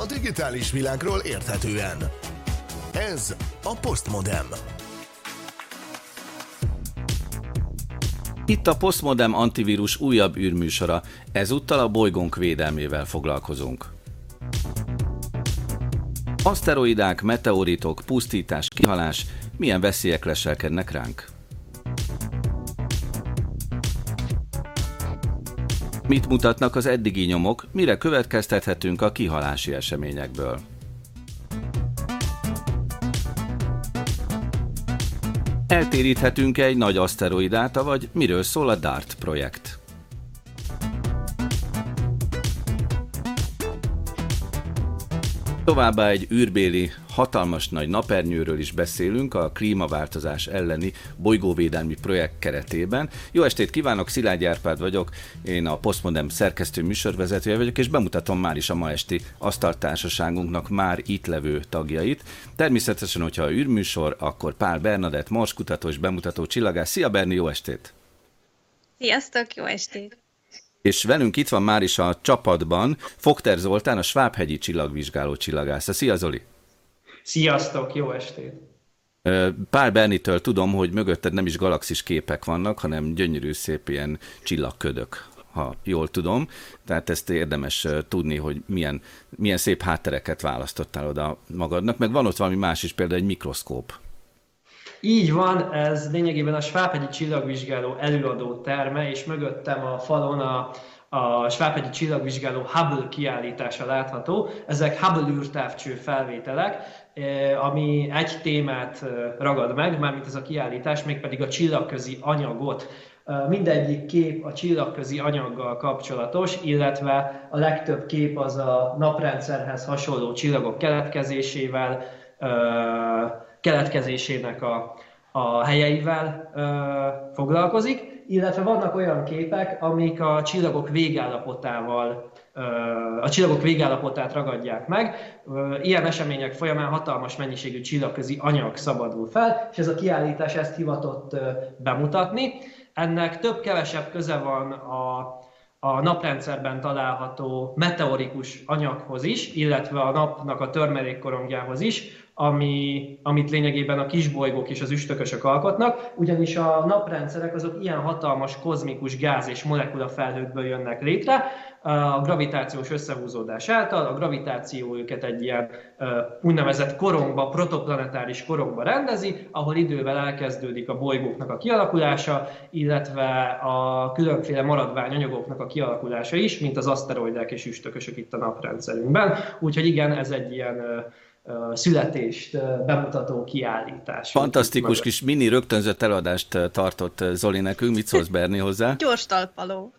a digitális világról érthetően. Ez a Postmodem. Itt a Postmodem antivírus újabb űrműsora, ezúttal a bolygónk védelmével foglalkozunk. Aszteroidák, meteoritok, pusztítás, kihalás, milyen veszélyek leselkednek ránk? Mit mutatnak az eddigi nyomok, mire következtethetünk a kihalási eseményekből? Eltéríthetünk egy nagy aszteroidát, vagy miről szól a DART projekt? Továbbá egy űrbéli, hatalmas nagy napernyőről is beszélünk a klímaváltozás elleni bolygóvédelmi projekt keretében. Jó estét kívánok, Szilágy Árpád vagyok, én a Postmodem szerkesztő műsorvezetője vagyok, és bemutatom már is a ma esti asztaltársaságunknak már itt levő tagjait. Természetesen, hogyha űrműsor, akkor Pál Bernadett, marskutató és bemutató csillagász. Szia Berni, jó estét! Sziasztok, jó estét! És velünk itt van már is a csapatban Fogter Zoltán, a Svábhegyi csillagvizsgáló csillagásza. Szia Zoli! Sziasztok, jó estét! Pál Bernitől tudom, hogy mögötted nem is galaxis képek vannak, hanem gyönyörű szép ilyen csillagködök, ha jól tudom. Tehát ezt érdemes tudni, hogy milyen, milyen szép háttereket választottál oda magadnak. Meg van ott valami más is, például egy mikroszkóp. Így van, ez lényegében a Svábhegyi csillagvizsgáló előadó terme, és mögöttem a falon a, a Svábhegyi csillagvizsgáló Hubble kiállítása látható. Ezek Hubble űrtávcső felvételek, eh, ami egy témát eh, ragad meg, mármint ez a kiállítás, mégpedig a csillagközi anyagot. Eh, mindegyik kép a csillagközi anyaggal kapcsolatos, illetve a legtöbb kép az a naprendszerhez hasonló csillagok keletkezésével, keletkezésének a, a helyeivel ö, foglalkozik, illetve vannak olyan képek, amik a csillagok végállapotával, ö, a csillagok végállapotát ragadják meg. Ö, ilyen események folyamán hatalmas mennyiségű csillagközi anyag szabadul fel, és ez a kiállítás ezt hivatott ö, bemutatni. Ennek több-kevesebb köze van a a naprendszerben található meteorikus anyaghoz is, illetve a napnak a törmelékkorongjához is, ami, amit lényegében a kisbolygók és az üstökösök alkotnak, ugyanis a naprendszerek azok ilyen hatalmas kozmikus gáz és molekula felhőkből jönnek létre, a gravitációs összehúzódás által, a gravitáció őket egy ilyen úgynevezett korongba, protoplanetáris korongba rendezi, ahol idővel elkezdődik a bolygóknak a kialakulása, illetve a különféle maradványanyagoknak a kialakulása is, mint az aszteroidák és üstökösök itt a naprendszerünkben. Úgyhogy igen, ez egy ilyen születést bemutató kiállítás. Fantasztikus kis mini rögtönzött eladást tartott Zoli nekünk. Mit szólsz Berni hozzá? Gyors talpaló.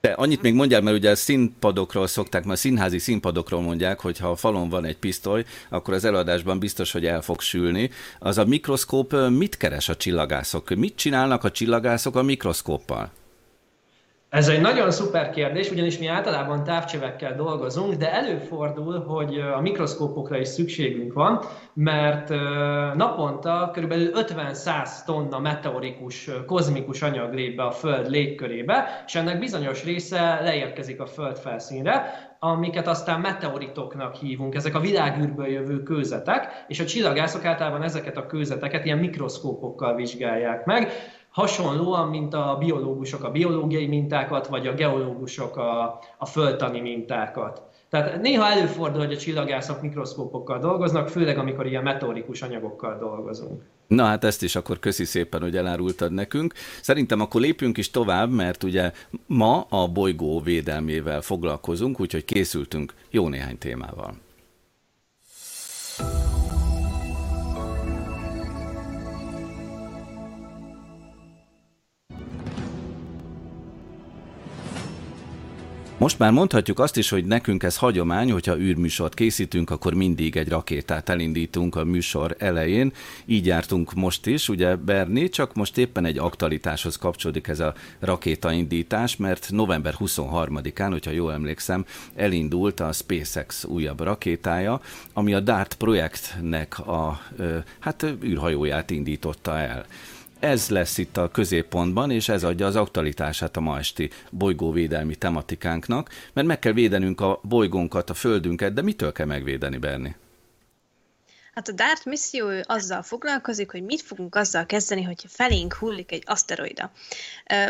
De annyit még mondjál, mert ugye a színpadokról szokták, mert színházi színpadokról mondják, hogy ha a falon van egy pisztoly, akkor az eladásban biztos, hogy el fog sülni. Az a mikroszkóp mit keres a csillagászok? Mit csinálnak a csillagászok a mikroszkóppal? Ez egy nagyon szuper kérdés, ugyanis mi általában távcsövekkel dolgozunk, de előfordul, hogy a mikroszkópokra is szükségünk van, mert naponta kb. 50-100 tonna meteorikus, kozmikus anyag lép be a Föld légkörébe, és ennek bizonyos része leérkezik a Föld felszínre, amiket aztán meteoritoknak hívunk, ezek a világűrből jövő kőzetek, és a csillagászok általában ezeket a kőzeteket ilyen mikroszkópokkal vizsgálják meg, hasonlóan, mint a biológusok a biológiai mintákat, vagy a geológusok a, a földtani mintákat. Tehát néha előfordul, hogy a csillagászok mikroszkópokkal dolgoznak, főleg amikor ilyen meteorikus anyagokkal dolgozunk. Na hát ezt is akkor köszi szépen, hogy elárultad nekünk. Szerintem akkor lépjünk is tovább, mert ugye ma a bolygó védelmével foglalkozunk, úgyhogy készültünk jó néhány témával. Most már mondhatjuk azt is, hogy nekünk ez hagyomány, hogyha űrműsort készítünk, akkor mindig egy rakétát elindítunk a műsor elején. Így jártunk most is, ugye Berni, csak most éppen egy aktualitáshoz kapcsolódik ez a rakétaindítás, mert november 23-án, hogyha jól emlékszem, elindult a SpaceX újabb rakétája, ami a DART projektnek a hát űrhajóját indította el. Ez lesz itt a középpontban, és ez adja az aktualitását a ma esti bolygóvédelmi tematikánknak, mert meg kell védenünk a bolygónkat, a földünket, de mitől kell megvédeni, Berni? Hát a DART misszió azzal foglalkozik, hogy mit fogunk azzal kezdeni, hogyha felénk hullik egy aszteroida.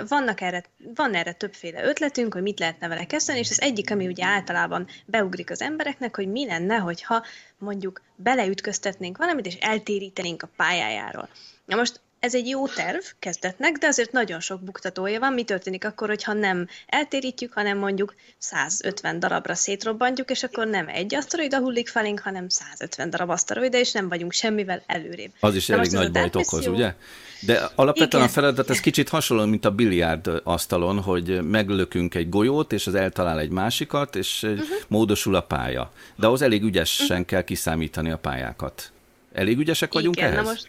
Vannak erre, van erre többféle ötletünk, hogy mit lehetne vele kezdeni, és az egyik, ami ugye általában beugrik az embereknek, hogy mi lenne, hogyha mondjuk beleütköztetnénk valamit, és eltérítenénk a pályájáról. Na most ez egy jó terv kezdetnek, de azért nagyon sok buktatója van. Mi történik akkor, hogyha nem eltérítjük, hanem mondjuk 150 darabra szétrobbantjuk, és akkor nem egy aszteroida hullik felénk, hanem 150 darab aszteroida, és nem vagyunk semmivel előrébb. Az is Na elég nagy bajt okoz, ugye? De alapvetően Igen. a feladat ez kicsit hasonló, mint a biliárd asztalon, hogy meglökünk egy golyót, és az eltalál egy másikat, és uh-huh. módosul a pálya. De ahhoz elég ügyesen uh-huh. kell kiszámítani a pályákat. Elég ügyesek vagyunk Igen, ehhez? Na most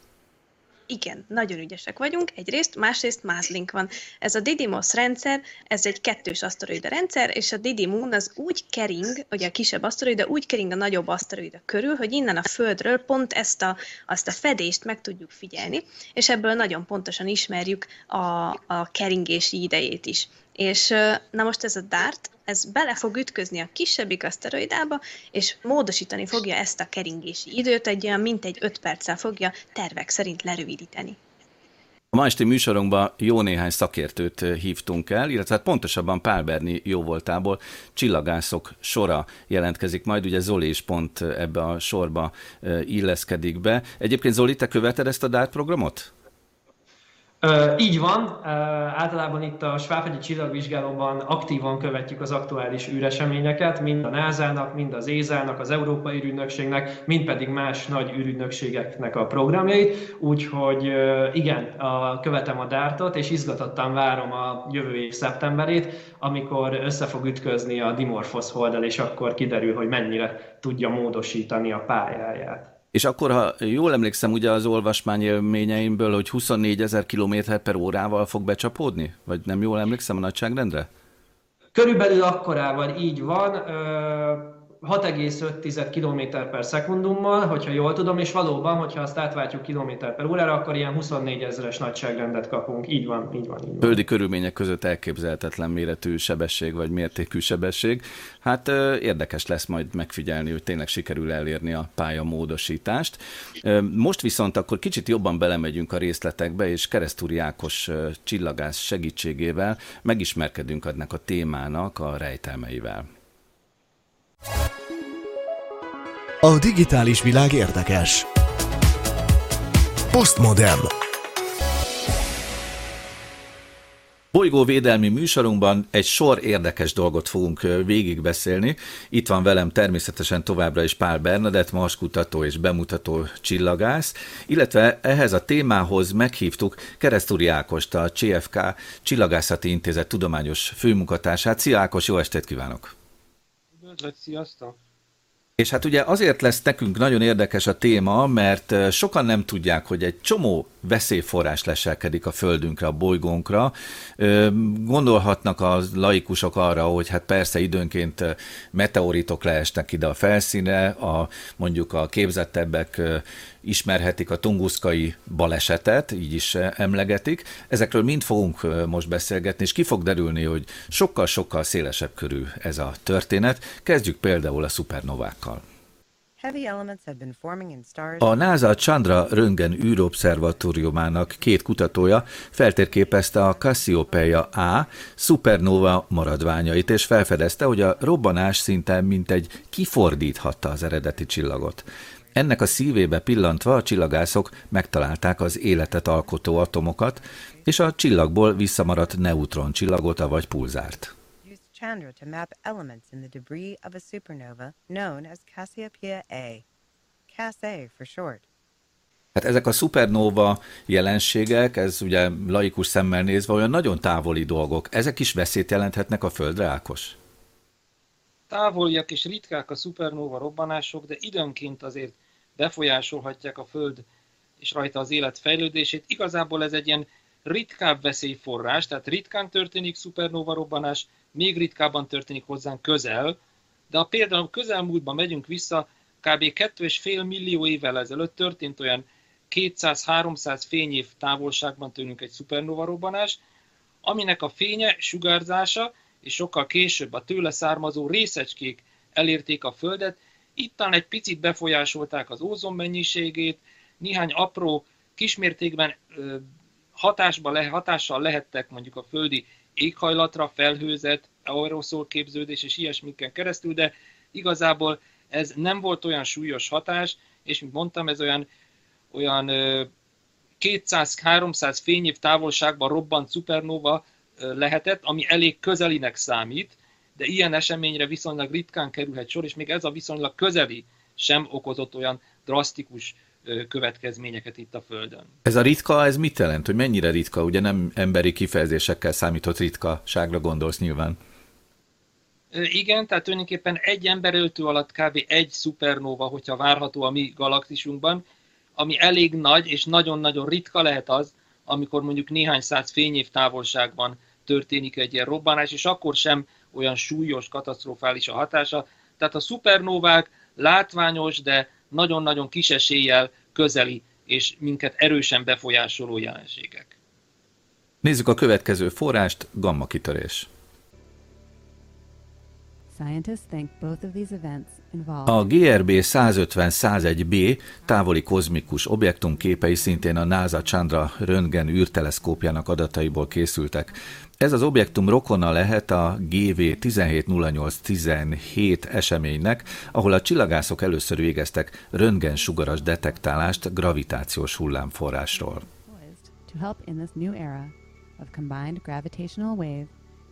igen, nagyon ügyesek vagyunk, egyrészt, másrészt mázlink van. Ez a Didymos rendszer, ez egy kettős aszteroida rendszer, és a Didymon az úgy kering, ugye a kisebb aszteroida úgy kering a nagyobb aszteroida körül, hogy innen a Földről pont ezt a, azt a fedést meg tudjuk figyelni, és ebből nagyon pontosan ismerjük a, a keringési idejét is. És na most ez a DART, ez bele fog ütközni a kisebbik aszteroidába, és módosítani fogja ezt a keringési időt, egy olyan mintegy 5 perccel fogja tervek szerint lerövidíteni. A ma esti műsorunkban jó néhány szakértőt hívtunk el, illetve hát pontosabban Pál Berni jóvoltából csillagászok sora jelentkezik majd, ugye Zoli is pont ebbe a sorba illeszkedik be. Egyébként Zoli, te követed ezt a DART programot? Így van, általában itt a Svábhegyi csillagvizsgálóban aktívan követjük az aktuális űreseményeket, mind a NASA-nak, mind az ESA-nak, az Európai űrügynökségnek, mind pedig más nagy űrügynökségeknek a programjait, úgyhogy igen, követem a dártot, és izgatottan várom a jövő év szeptemberét, amikor össze fog ütközni a Dimorphos holdal, és akkor kiderül, hogy mennyire tudja módosítani a pályáját. És akkor, ha jól emlékszem ugye az olvasmány élményeimből, hogy 24 ezer km per órával fog becsapódni? Vagy nem jól emlékszem a nagyságrendre? Körülbelül akkorával így van. Ö- 6,5 km per szekundummal, hogyha jól tudom, és valóban, hogyha azt átváltjuk kilométer per órára, akkor ilyen 24 ezeres nagyságrendet kapunk. Így van, így van. Így van. Földi körülmények között elképzelhetetlen méretű sebesség, vagy mértékű sebesség. Hát érdekes lesz majd megfigyelni, hogy tényleg sikerül elérni a pályamódosítást. Most viszont akkor kicsit jobban belemegyünk a részletekbe, és Keresztúri Ákos csillagász segítségével megismerkedünk ennek a témának a rejtelmeivel. A digitális világ érdekes. Postmodern. Bolygóvédelmi műsorunkban egy sor érdekes dolgot fogunk végigbeszélni. Itt van velem természetesen továbbra is Pál Bernadett, marskutató és bemutató csillagász, illetve ehhez a témához meghívtuk Keresztúri Ákost, a CFK Csillagászati Intézet tudományos főmunkatársát. Szia Ákos, jó estét kívánok! Üdvözlet, sziasztok! És hát ugye azért lesz nekünk nagyon érdekes a téma, mert sokan nem tudják, hogy egy csomó veszélyforrás leselkedik a Földünkre, a bolygónkra. Gondolhatnak a laikusok arra, hogy hát persze időnként meteoritok leesnek ide a felszíne, a, mondjuk a képzettebbek ismerhetik a tunguszkai balesetet, így is emlegetik. Ezekről mind fogunk most beszélgetni, és ki fog derülni, hogy sokkal-sokkal szélesebb körű ez a történet. Kezdjük például a szupernovákkal. A NASA Chandra Röntgen űrobszervatóriumának két kutatója feltérképezte a Cassiopeia A szupernova maradványait, és felfedezte, hogy a robbanás szinte mintegy kifordíthatta az eredeti csillagot. Ennek a szívébe pillantva a csillagászok megtalálták az életet alkotó atomokat, és a csillagból visszamaradt neutron csillagot, vagy pulzárt. Chandra to map elements in the debris of a supernova known as Cassiopeia A. Cass A for short. Hát ezek a szupernova jelenségek, ez ugye laikus szemmel nézve olyan nagyon távoli dolgok, ezek is veszélyt jelenthetnek a Földre, Ákos? Távoliak és ritkák a szupernova robbanások, de időnként azért befolyásolhatják a Föld és rajta az élet fejlődését. Igazából ez egy ilyen ritkább veszélyforrás, tehát ritkán történik szupernova robbanás, még ritkábban történik hozzánk közel, de ha például közelmúltban megyünk vissza, kb. 2,5 millió évvel ezelőtt történt olyan 200-300 fényév távolságban tőlünk egy szupernova robbanás, aminek a fénye, sugárzása és sokkal később a tőle származó részecskék elérték a Földet, ittan egy picit befolyásolták az ózon mennyiségét, néhány apró, kismértékben hatásba le, hatással lehettek mondjuk a földi éghajlatra, felhőzet, aeroszol képződés és ilyesmiken keresztül, de igazából ez nem volt olyan súlyos hatás, és mint mondtam, ez olyan, olyan 200-300 fényév távolságban robbant szupernova lehetett, ami elég közelinek számít, de ilyen eseményre viszonylag ritkán kerülhet sor, és még ez a viszonylag közeli sem okozott olyan drasztikus következményeket itt a Földön. Ez a ritka, ez mit jelent? Hogy mennyire ritka? Ugye nem emberi kifejezésekkel számított ritkaságra gondolsz nyilván. Igen, tehát tulajdonképpen egy emberöltő alatt kb. egy szupernova, hogyha várható a mi galaxisunkban, ami elég nagy és nagyon-nagyon ritka lehet az, amikor mondjuk néhány száz fényév távolságban történik egy ilyen robbanás, és akkor sem olyan súlyos, katasztrofális a hatása. Tehát a szupernovák látványos, de nagyon-nagyon kis eséllyel közeli és minket erősen befolyásoló jelenségek. Nézzük a következő forrást, gamma kitörés. A GRB 150-101b távoli kozmikus objektum képei szintén a NASA Chandra röntgen űrteleszkópjának adataiból készültek. Ez az objektum rokona lehet a GV 170817 eseménynek, ahol a csillagászok először végeztek röntgen sugaras detektálást gravitációs hullámforrásról.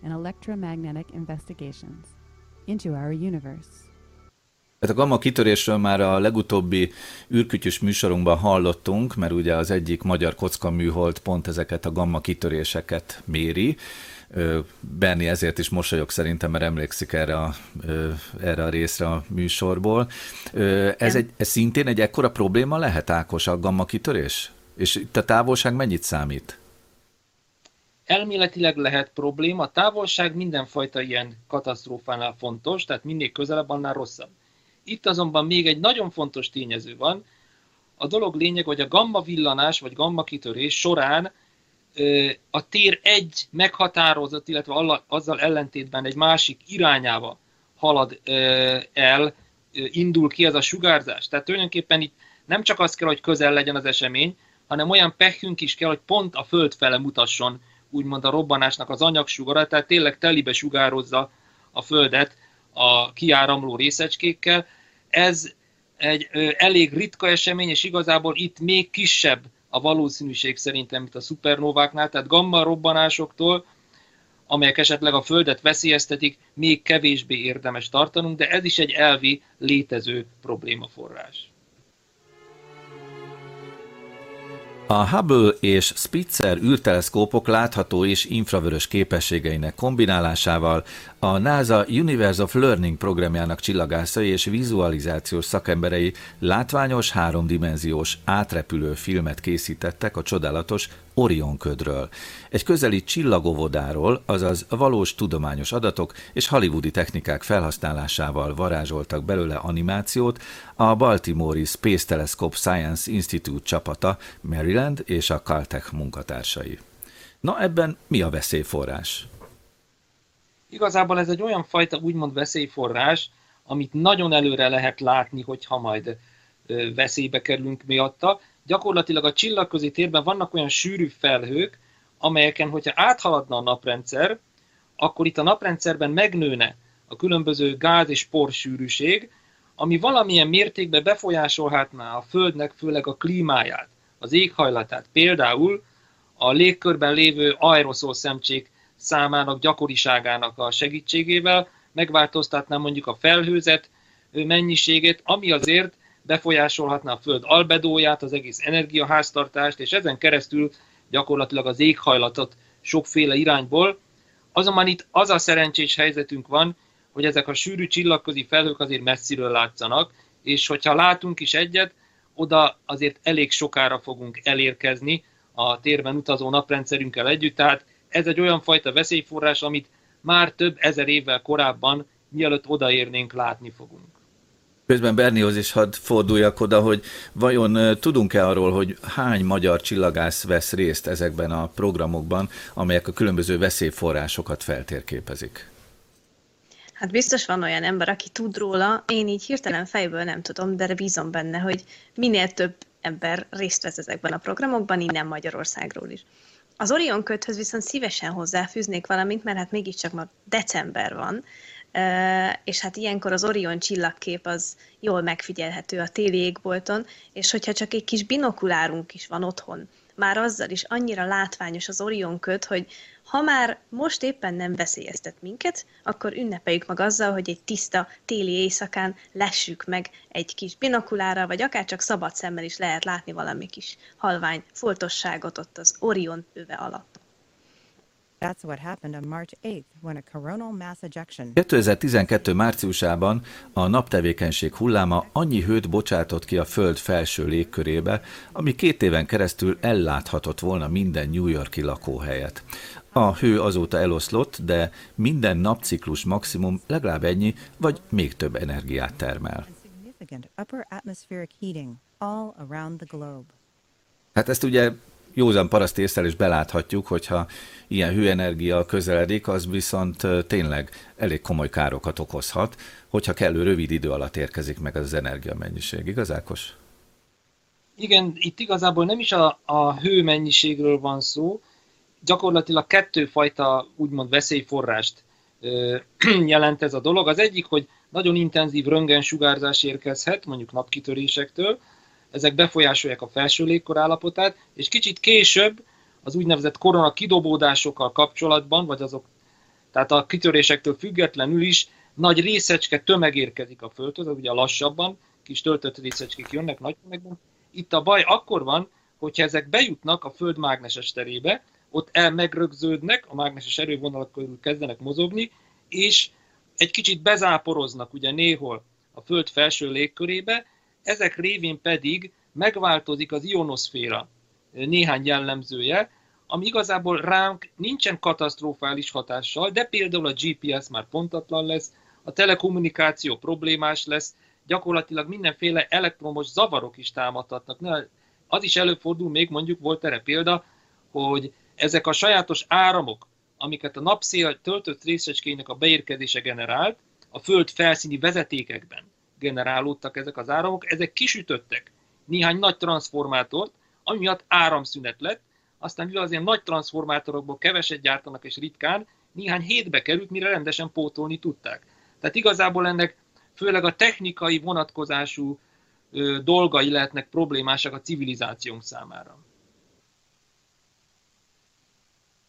And electromagnetic investigations into our universe. Hát a gamma kitörésről már a legutóbbi űrkütyös műsorunkban hallottunk, mert ugye az egyik magyar kocka műhold pont ezeket a gamma kitöréseket méri. Benni ezért is mosolyog szerintem, mert emlékszik erre a, erre a részre a műsorból. Ez, egy, ez szintén egy ekkora probléma lehet, Ákos, a gamma kitörés? És itt a távolság mennyit számít? Elméletileg lehet probléma, a távolság mindenfajta ilyen katasztrófánál fontos, tehát minél közelebb, annál rosszabb. Itt azonban még egy nagyon fontos tényező van, a dolog lényeg, hogy a gamma villanás vagy gamma kitörés során a tér egy meghatározott, illetve azzal ellentétben egy másik irányába halad el, indul ki ez a sugárzás. Tehát tulajdonképpen itt nem csak az kell, hogy közel legyen az esemény, hanem olyan pehünk is kell, hogy pont a föld fele mutasson úgymond a robbanásnak az anyagsugara, tehát tényleg telibe sugározza a Földet a kiáramló részecskékkel. Ez egy elég ritka esemény, és igazából itt még kisebb a valószínűség szerintem, mint a szupernováknál, tehát gamma robbanásoktól, amelyek esetleg a Földet veszélyeztetik, még kevésbé érdemes tartanunk, de ez is egy elvi létező problémaforrás. A Hubble és Spitzer űrteleszkópok látható és infravörös képességeinek kombinálásával a NASA Universe of Learning programjának csillagászai és vizualizációs szakemberei látványos háromdimenziós átrepülő filmet készítettek a csodálatos Orion ködről. Egy közeli csillagovodáról, azaz valós tudományos adatok és hollywoodi technikák felhasználásával varázsoltak belőle animációt a Baltimore Space Telescope Science Institute csapata, Maryland és a Caltech munkatársai. Na ebben mi a veszélyforrás? Igazából ez egy olyan fajta úgymond veszélyforrás, amit nagyon előre lehet látni, hogyha majd veszélybe kerülünk miatta. Gyakorlatilag a csillagközi térben vannak olyan sűrű felhők, amelyeken, hogyha áthaladna a naprendszer, akkor itt a naprendszerben megnőne a különböző gáz és por sűrűség, ami valamilyen mértékben befolyásolhatná a Földnek főleg a klímáját, az éghajlatát. Például a légkörben lévő aeroszol szemcsék számának gyakoriságának a segítségével megváltoztatná mondjuk a felhőzet mennyiségét, ami azért befolyásolhatná a Föld albedóját, az egész energiaháztartást, és ezen keresztül gyakorlatilag az éghajlatot sokféle irányból. Azonban itt az a szerencsés helyzetünk van, hogy ezek a sűrű csillagközi felhők azért messziről látszanak, és hogyha látunk is egyet, oda azért elég sokára fogunk elérkezni a térben utazó naprendszerünkkel együtt, tehát ez egy olyan fajta veszélyforrás, amit már több ezer évvel korábban, mielőtt odaérnénk, látni fogunk. Közben Bernihoz is hadd forduljak oda, hogy vajon tudunk-e arról, hogy hány magyar csillagász vesz részt ezekben a programokban, amelyek a különböző veszélyforrásokat feltérképezik? Hát biztos van olyan ember, aki tud róla, én így hirtelen fejből nem tudom, de bízom benne, hogy minél több ember részt vesz ezekben a programokban, innen Magyarországról is. Az Orion köthöz viszont szívesen hozzáfűznék valamit, mert hát mégiscsak ma december van, és hát ilyenkor az Orion csillagkép az jól megfigyelhető a téli égbolton, és hogyha csak egy kis binokulárunk is van otthon, már azzal is annyira látványos az Orion köt, hogy ha már most éppen nem veszélyeztet minket, akkor ünnepeljük meg azzal, hogy egy tiszta téli éjszakán lessük meg egy kis binokulára, vagy akár csak szabad szemmel is lehet látni valami kis halvány foltosságot ott az Orion öve alatt. That's what happened on March 8th when a coronal mass ejection. 2012 márciusában a naptevékenység hulláma annyi hőt bocsátott ki a Föld felső légkörébe, ami két éven keresztül elláthatott volna minden New Yorki lakóhelyet. A hő azóta eloszlott, de minden napciklus maximum legalább ennyi, vagy még több energiát termel. Hát ezt ugye józan paraszt észre is beláthatjuk, hogyha ilyen hőenergia közeledik, az viszont tényleg elég komoly károkat okozhat, hogyha kellő rövid idő alatt érkezik meg az energiamennyiség. Igaz, Ákos? Igen, itt igazából nem is a, a hőmennyiségről van szó, gyakorlatilag kettőfajta úgymond veszélyforrást ö, jelent ez a dolog. Az egyik, hogy nagyon intenzív röntgensugárzás érkezhet, mondjuk napkitörésektől, ezek befolyásolják a felső légkor állapotát, és kicsit később az úgynevezett korona kidobódásokkal kapcsolatban, vagy azok, tehát a kitörésektől függetlenül is nagy részecske tömeg érkezik a Földhöz, ugye lassabban, kis töltött részecskék jönnek nagy tömegben. Itt a baj akkor van, hogyha ezek bejutnak a Föld mágneses terébe, ott el megrögződnek, a mágneses erővonalak körül kezdenek mozogni, és egy kicsit bezáporoznak ugye néhol a Föld felső légkörébe, ezek révén pedig megváltozik az ionoszféra néhány jellemzője, ami igazából ránk nincsen katasztrofális hatással, de például a GPS már pontatlan lesz, a telekommunikáció problémás lesz, gyakorlatilag mindenféle elektromos zavarok is támadhatnak. Az is előfordul, még mondjuk volt erre példa, hogy ezek a sajátos áramok, amiket a napszél töltött részecskének a beérkezése generált, a föld felszíni vezetékekben generálódtak ezek az áramok, ezek kisütöttek néhány nagy transformátort, ami miatt áramszünet lett, aztán mivel az ilyen nagy transformátorokból keveset gyártanak és ritkán, néhány hétbe került, mire rendesen pótolni tudták. Tehát igazából ennek főleg a technikai vonatkozású dolgai lehetnek problémásak a civilizációnk számára.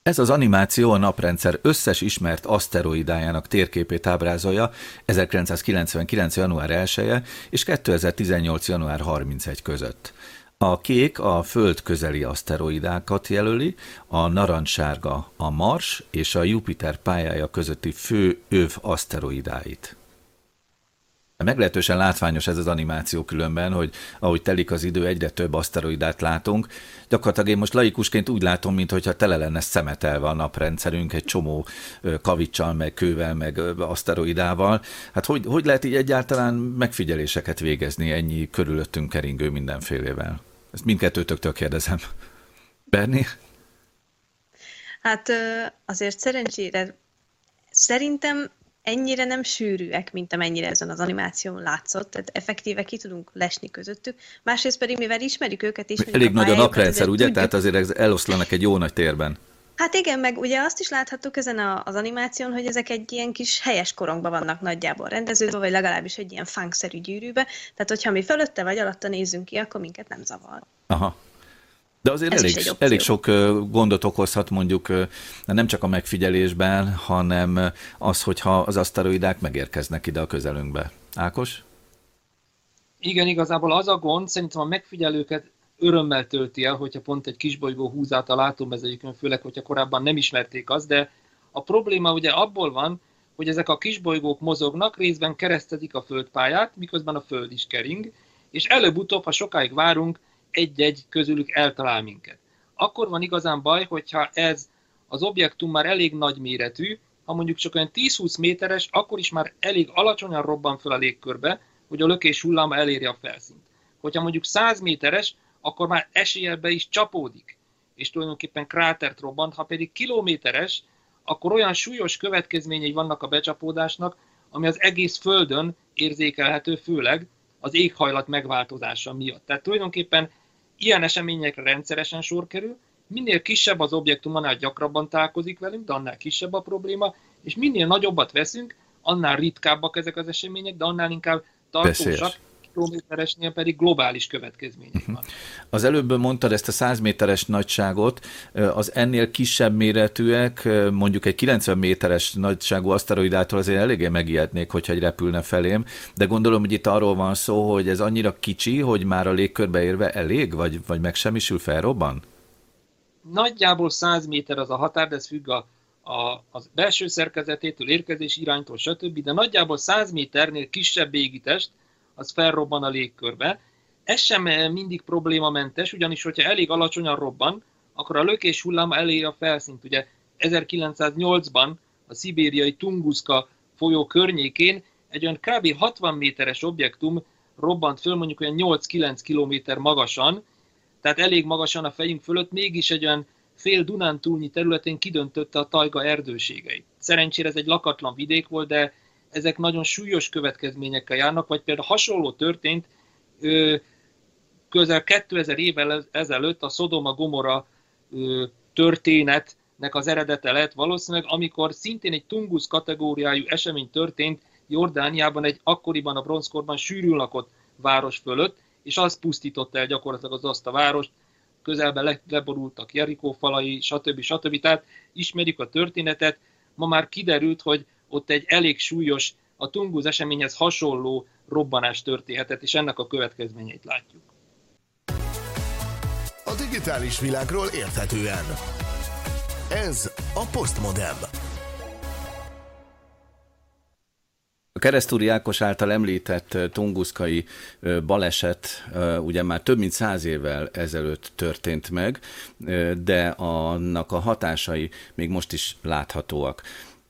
Ez az animáció a naprendszer összes ismert aszteroidájának térképét ábrázolja 1999. január 1 -e és 2018. január 31 között. A kék a föld közeli aszteroidákat jelöli, a narancssárga a Mars és a Jupiter pályája közötti fő öv aszteroidáit. Meglehetősen látványos ez az animáció különben, hogy ahogy telik az idő, egyre több aszteroidát látunk. Gyakorlatilag én most laikusként úgy látom, mintha tele lenne szemetelve a naprendszerünk egy csomó kavicsal, meg kővel, meg aszteroidával. Hát hogy, hogy lehet így egyáltalán megfigyeléseket végezni ennyi körülöttünk keringő mindenfélével? Ezt mindkettőtöktől kérdezem. Berni? Hát azért szerencsére szerintem ennyire nem sűrűek, mint amennyire ezen az animáción látszott, tehát effektíve ki tudunk lesni közöttük. Másrészt pedig, mivel ismerjük őket, is, Elég a nagy a naprendszer, ugye? Tudjuk... Tehát azért eloszlanak egy jó nagy térben. Hát igen, meg ugye azt is láthattuk ezen a, az animáción, hogy ezek egy ilyen kis helyes korongba vannak nagyjából rendeződve, vagy legalábbis egy ilyen fánkszerű gyűrűbe. Tehát, hogyha mi fölötte vagy alatta nézzünk ki, akkor minket nem zavar. Aha. De azért elég, elég sok gondot okozhat mondjuk nem csak a megfigyelésben, hanem az, hogyha az aszteroidák megérkeznek ide a közelünkbe. Ákos? Igen, igazából az a gond, szerintem a megfigyelőket örömmel tölti el, hogyha pont egy kisbolygó húz át a látómezőjükön, főleg, hogyha korábban nem ismerték azt, de a probléma ugye abból van, hogy ezek a kisbolygók mozognak, részben keresztedik a földpályát, miközben a föld is kering, és előbb-utóbb, ha sokáig várunk, egy-egy közülük eltalál minket. Akkor van igazán baj, hogyha ez az objektum már elég nagy méretű, ha mondjuk csak olyan 10-20 méteres, akkor is már elég alacsonyan robban fel a légkörbe, hogy a lökés hulláma elérje a felszínt. Hogyha mondjuk 100 méteres, akkor már esélyebe is csapódik, és tulajdonképpen krátert robbant, ha pedig kilométeres, akkor olyan súlyos következményei vannak a becsapódásnak, ami az egész Földön érzékelhető, főleg az éghajlat megváltozása miatt. Tehát tulajdonképpen ilyen eseményekre rendszeresen sor kerül, minél kisebb az objektum, annál gyakrabban találkozik velünk, de annál kisebb a probléma, és minél nagyobbat veszünk, annál ritkábbak ezek az események, de annál inkább tartósak, kilométeresnél pedig globális következmények van. Az előbb mondtad ezt a 100 méteres nagyságot, az ennél kisebb méretűek, mondjuk egy 90 méteres nagyságú aszteroidától azért eléggé megijednék, hogyha egy repülne felém, de gondolom, hogy itt arról van szó, hogy ez annyira kicsi, hogy már a légkörbe érve elég, vagy, vagy megsemmisül, felrobban? Nagyjából 100 méter az a határ, de ez függ a, a, az belső szerkezetétől, érkezés iránytól, stb. De nagyjából 100 méternél kisebb égitest, az felrobban a légkörbe. Ez sem mindig problémamentes, ugyanis, hogyha elég alacsonyan robban, akkor a lökés hullám eléri a felszínt. Ugye 1908-ban a szibériai Tunguska folyó környékén egy olyan kb. 60 méteres objektum robbant föl, mondjuk olyan 8-9 kilométer magasan, tehát elég magasan a fejünk fölött, mégis egy olyan fél Dunántúlnyi területén kidöntötte a tajga erdőségeit. Szerencsére ez egy lakatlan vidék volt, de ezek nagyon súlyos következményekkel járnak, vagy például hasonló történt közel 2000 évvel ezelőtt a Sodoma Gomora történetnek az eredete lett valószínűleg, amikor szintén egy Tungus kategóriájú esemény történt Jordániában egy akkoriban a bronzkorban sűrűn lakott város fölött, és az pusztította el gyakorlatilag az azt a várost, közelben le, leborultak Jerikó falai, stb. stb. Tehát ismerik a történetet, ma már kiderült, hogy ott egy elég súlyos, a Tunguz eseményhez hasonló robbanás történhetett, és ennek a következményeit látjuk. A digitális világról érthetően. Ez a Postmodem. A Keresztúri Ákos által említett tunguszkai baleset ugye már több mint száz évvel ezelőtt történt meg, de annak a hatásai még most is láthatóak.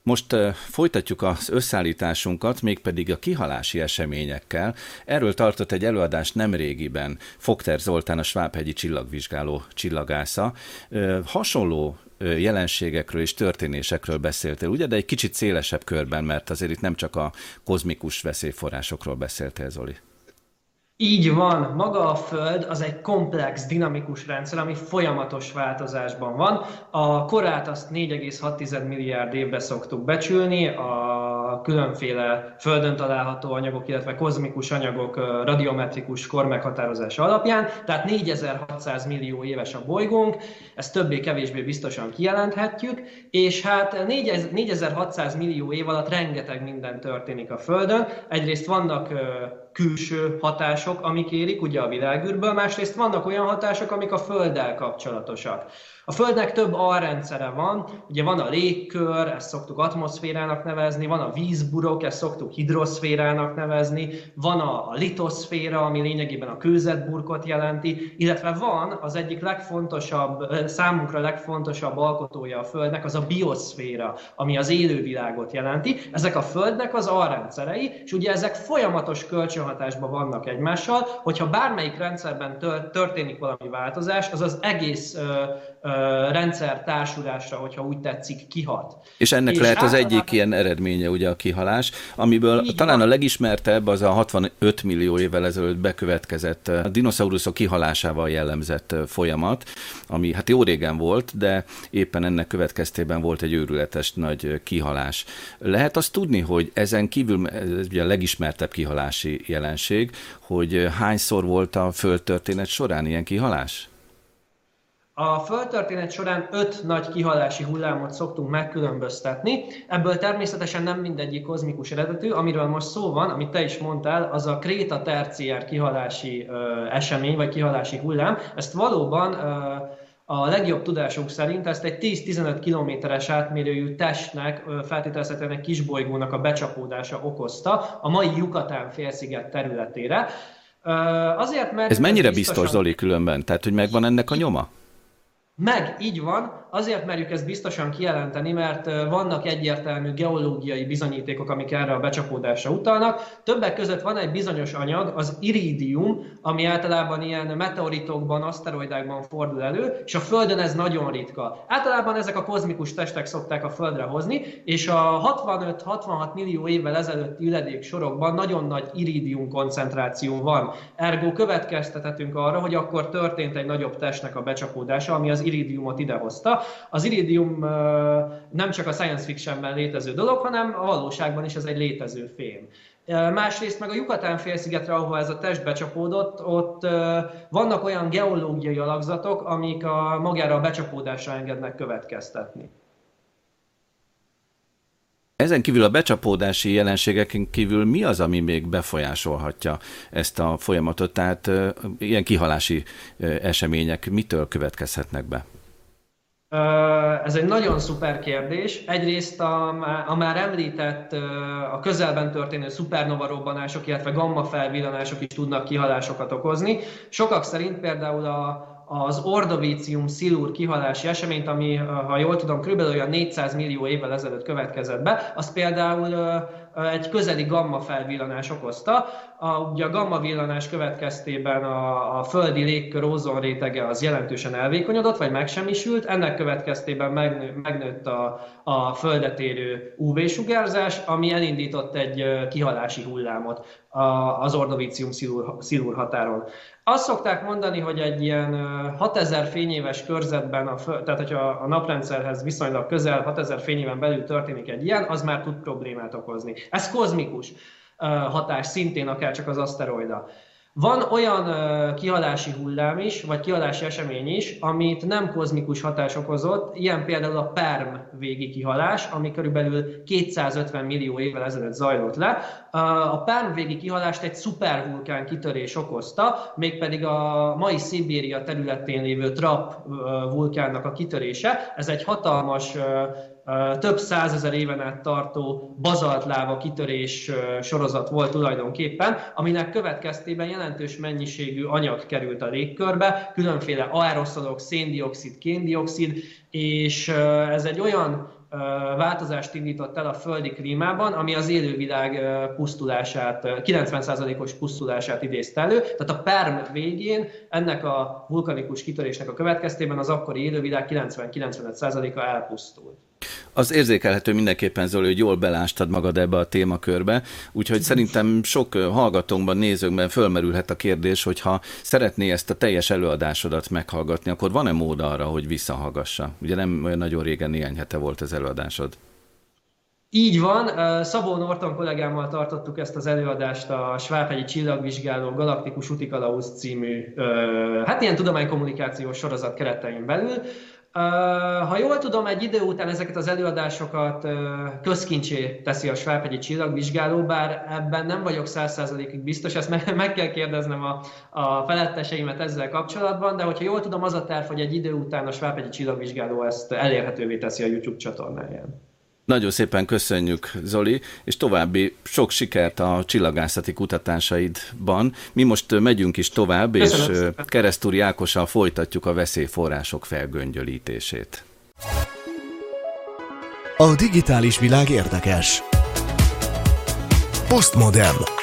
Most folytatjuk az összeállításunkat, mégpedig a kihalási eseményekkel. Erről tartott egy előadást nemrégiben Fogter Zoltán, a Svábhegyi csillagvizsgáló csillagásza. Hasonló jelenségekről és történésekről beszéltél, ugye, de egy kicsit szélesebb körben, mert azért itt nem csak a kozmikus veszélyforrásokról beszéltél, Zoli. Így van, maga a Föld az egy komplex, dinamikus rendszer, ami folyamatos változásban van. A korát azt 4,6 milliárd évbe szoktuk becsülni, a különféle Földön található anyagok, illetve kozmikus anyagok radiometrikus kor meghatározása alapján, tehát 4600 millió éves a bolygónk, ezt többé-kevésbé biztosan kijelenthetjük, és hát 4600 millió év alatt rengeteg minden történik a Földön. Egyrészt vannak külső hatások, amik érik ugye a világűrből, másrészt vannak olyan hatások, amik a Földdel kapcsolatosak. A Földnek több alrendszere van, ugye van a légkör, ezt szoktuk atmoszférának nevezni, van a vízburok, ezt szoktuk hidroszférának nevezni, van a, litoszféra, ami lényegében a kőzetburkot jelenti, illetve van az egyik legfontosabb, számunkra legfontosabb alkotója a Földnek, az a bioszféra, ami az élővilágot jelenti. Ezek a Földnek az alrendszerei, és ugye ezek folyamatos kölcsönhatásban vannak egymással, hogyha bármelyik rendszerben történik valami változás, az az egész rendszer társulásra, hogyha úgy tetszik, kihat. És ennek és lehet az egyik ilyen eredménye ugye a kihalás, amiből Így talán van. a legismertebb az a 65 millió évvel ezelőtt bekövetkezett a dinoszauruszok kihalásával jellemzett folyamat, ami hát jó régen volt, de éppen ennek következtében volt egy őrületes nagy kihalás. Lehet azt tudni, hogy ezen kívül, ez ugye a legismertebb kihalási jelenség, hogy hányszor volt a földtörténet során ilyen kihalás? A földtörténet során öt nagy kihalási hullámot szoktunk megkülönböztetni, ebből természetesen nem mindegyik kozmikus eredetű, amiről most szó van, amit te is mondtál, az a kréta terciár kihalási ö, esemény, vagy kihalási hullám. Ezt valóban ö, a legjobb tudásunk szerint ezt egy 10-15 kilométeres átmérőjű testnek, feltételezhetően egy kisbolygónak a becsapódása okozta a mai Yucatán félsziget területére. Azért, mert Ez mennyire biztos, biztosan... Zoli különben? Tehát, hogy megvan ennek a nyoma? Meg, így van, azért merjük ezt biztosan kijelenteni, mert vannak egyértelmű geológiai bizonyítékok, amik erre a becsapódásra utalnak. Többek között van egy bizonyos anyag, az iridium, ami általában ilyen meteoritokban, aszteroidákban fordul elő, és a Földön ez nagyon ritka. Általában ezek a kozmikus testek szokták a Földre hozni, és a 65-66 millió évvel ezelőtti üledék sorokban nagyon nagy iridium koncentráció van. Ergo következtethetünk arra, hogy akkor történt egy nagyobb testnek a becsapódása, ami az iridiumot idehozta. Az iridium nem csak a science fictionben létező dolog, hanem a valóságban is ez egy létező fém. Másrészt meg a Yucatán félszigetre, ahol ez a test becsapódott, ott vannak olyan geológiai alakzatok, amik a, magára a becsapódásra engednek következtetni. Ezen kívül a becsapódási jelenségeken kívül mi az, ami még befolyásolhatja ezt a folyamatot? Tehát ilyen kihalási események mitől következhetnek be? Ez egy nagyon szuper kérdés. Egyrészt a, a már említett a közelben történő szupernova robbanások, illetve gamma felvillanások is tudnak kihalásokat okozni. Sokak szerint például a, az ordovícium szilúr kihalási eseményt, ami, ha jól tudom, kb. olyan 400 millió évvel ezelőtt következett be, az például egy közeli gamma felvillanás okozta. A, ugye a gamma villanás következtében a, a földi légkör ózon rétege az jelentősen elvékonyodott, vagy megsemmisült, ennek következtében megnő, megnőtt a, a földet érő UV-sugárzás, ami elindított egy kihalási hullámot az ordovícium szilúr, szilúr határon. Azt szokták mondani, hogy egy ilyen 6000 fényéves körzetben, a, tehát hogyha a naprendszerhez viszonylag közel 6000 fényéven belül történik egy ilyen, az már tud problémát okozni. Ez kozmikus hatás, szintén akár csak az aszteroida. Van olyan kihalási hullám is, vagy kihalási esemény is, amit nem kozmikus hatás okozott, ilyen például a PERM végi kihalás, ami körülbelül 250 millió évvel ezelőtt zajlott le. A PERM végi kihalást egy szupervulkán kitörés okozta, mégpedig a mai Szibéria területén lévő Trap vulkánnak a kitörése. Ez egy hatalmas több százezer éven át tartó bazaltláva kitörés sorozat volt tulajdonképpen, aminek következtében jelentős mennyiségű anyag került a légkörbe, különféle aeroszolok, széndiokszid, kéndiokszid, és ez egy olyan változást indított el a földi klímában, ami az élővilág pusztulását, 90%-os pusztulását idézte elő. Tehát a perm végén ennek a vulkanikus kitörésnek a következtében az akkori élővilág 90-95%-a elpusztult. Az érzékelhető mindenképpen, Zoli, hogy jól belástad magad ebbe a témakörbe, úgyhogy szerintem sok hallgatónkban, nézőkben fölmerülhet a kérdés, hogy ha szeretné ezt a teljes előadásodat meghallgatni, akkor van-e mód arra, hogy visszahallgassa? Ugye nem olyan nagyon régen, néhány hete volt az előadásod. Így van, Szabó Norton kollégámmal tartottuk ezt az előadást a Svábhegyi Csillagvizsgáló Galaktikus Utikalauz című, hát ilyen tudománykommunikációs sorozat keretein belül. Ha jól tudom, egy idő után ezeket az előadásokat közkincsé teszi a Svábhegyi Csillagvizsgáló, bár ebben nem vagyok száz százalékig biztos, ezt meg, meg kell kérdeznem a, a feletteseimet ezzel kapcsolatban, de hogyha jól tudom, az a terv, hogy egy idő után a Svábhegyi Csillagvizsgáló ezt elérhetővé teszi a YouTube csatornáján. Nagyon szépen köszönjük, Zoli, és további sok sikert a csillagászati kutatásaidban. Mi most megyünk is tovább, Köszönöm és Keresztúri Ákossal folytatjuk a veszélyforrások felgöngyölítését. A digitális világ érdekes. Postmodern.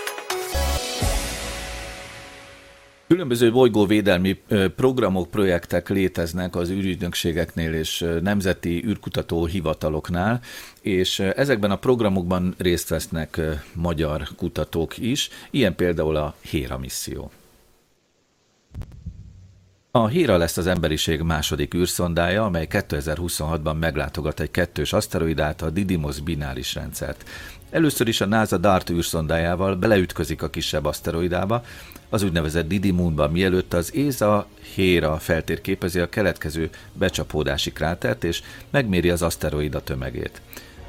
Különböző bolygóvédelmi programok, projektek léteznek az űrügynökségeknél és nemzeti űrkutató hivataloknál, és ezekben a programokban részt vesznek magyar kutatók is, ilyen például a Héra misszió. A Híra lesz az emberiség második űrszondája, amely 2026-ban meglátogat egy kettős aszteroidát, a Didymos bináris rendszert. Először is a NASA DART űrszondájával beleütközik a kisebb aszteroidába, az úgynevezett Didi Moonba, mielőtt az ESA Héra feltérképezi a keletkező becsapódási krátert, és megméri az aszteroida tömegét.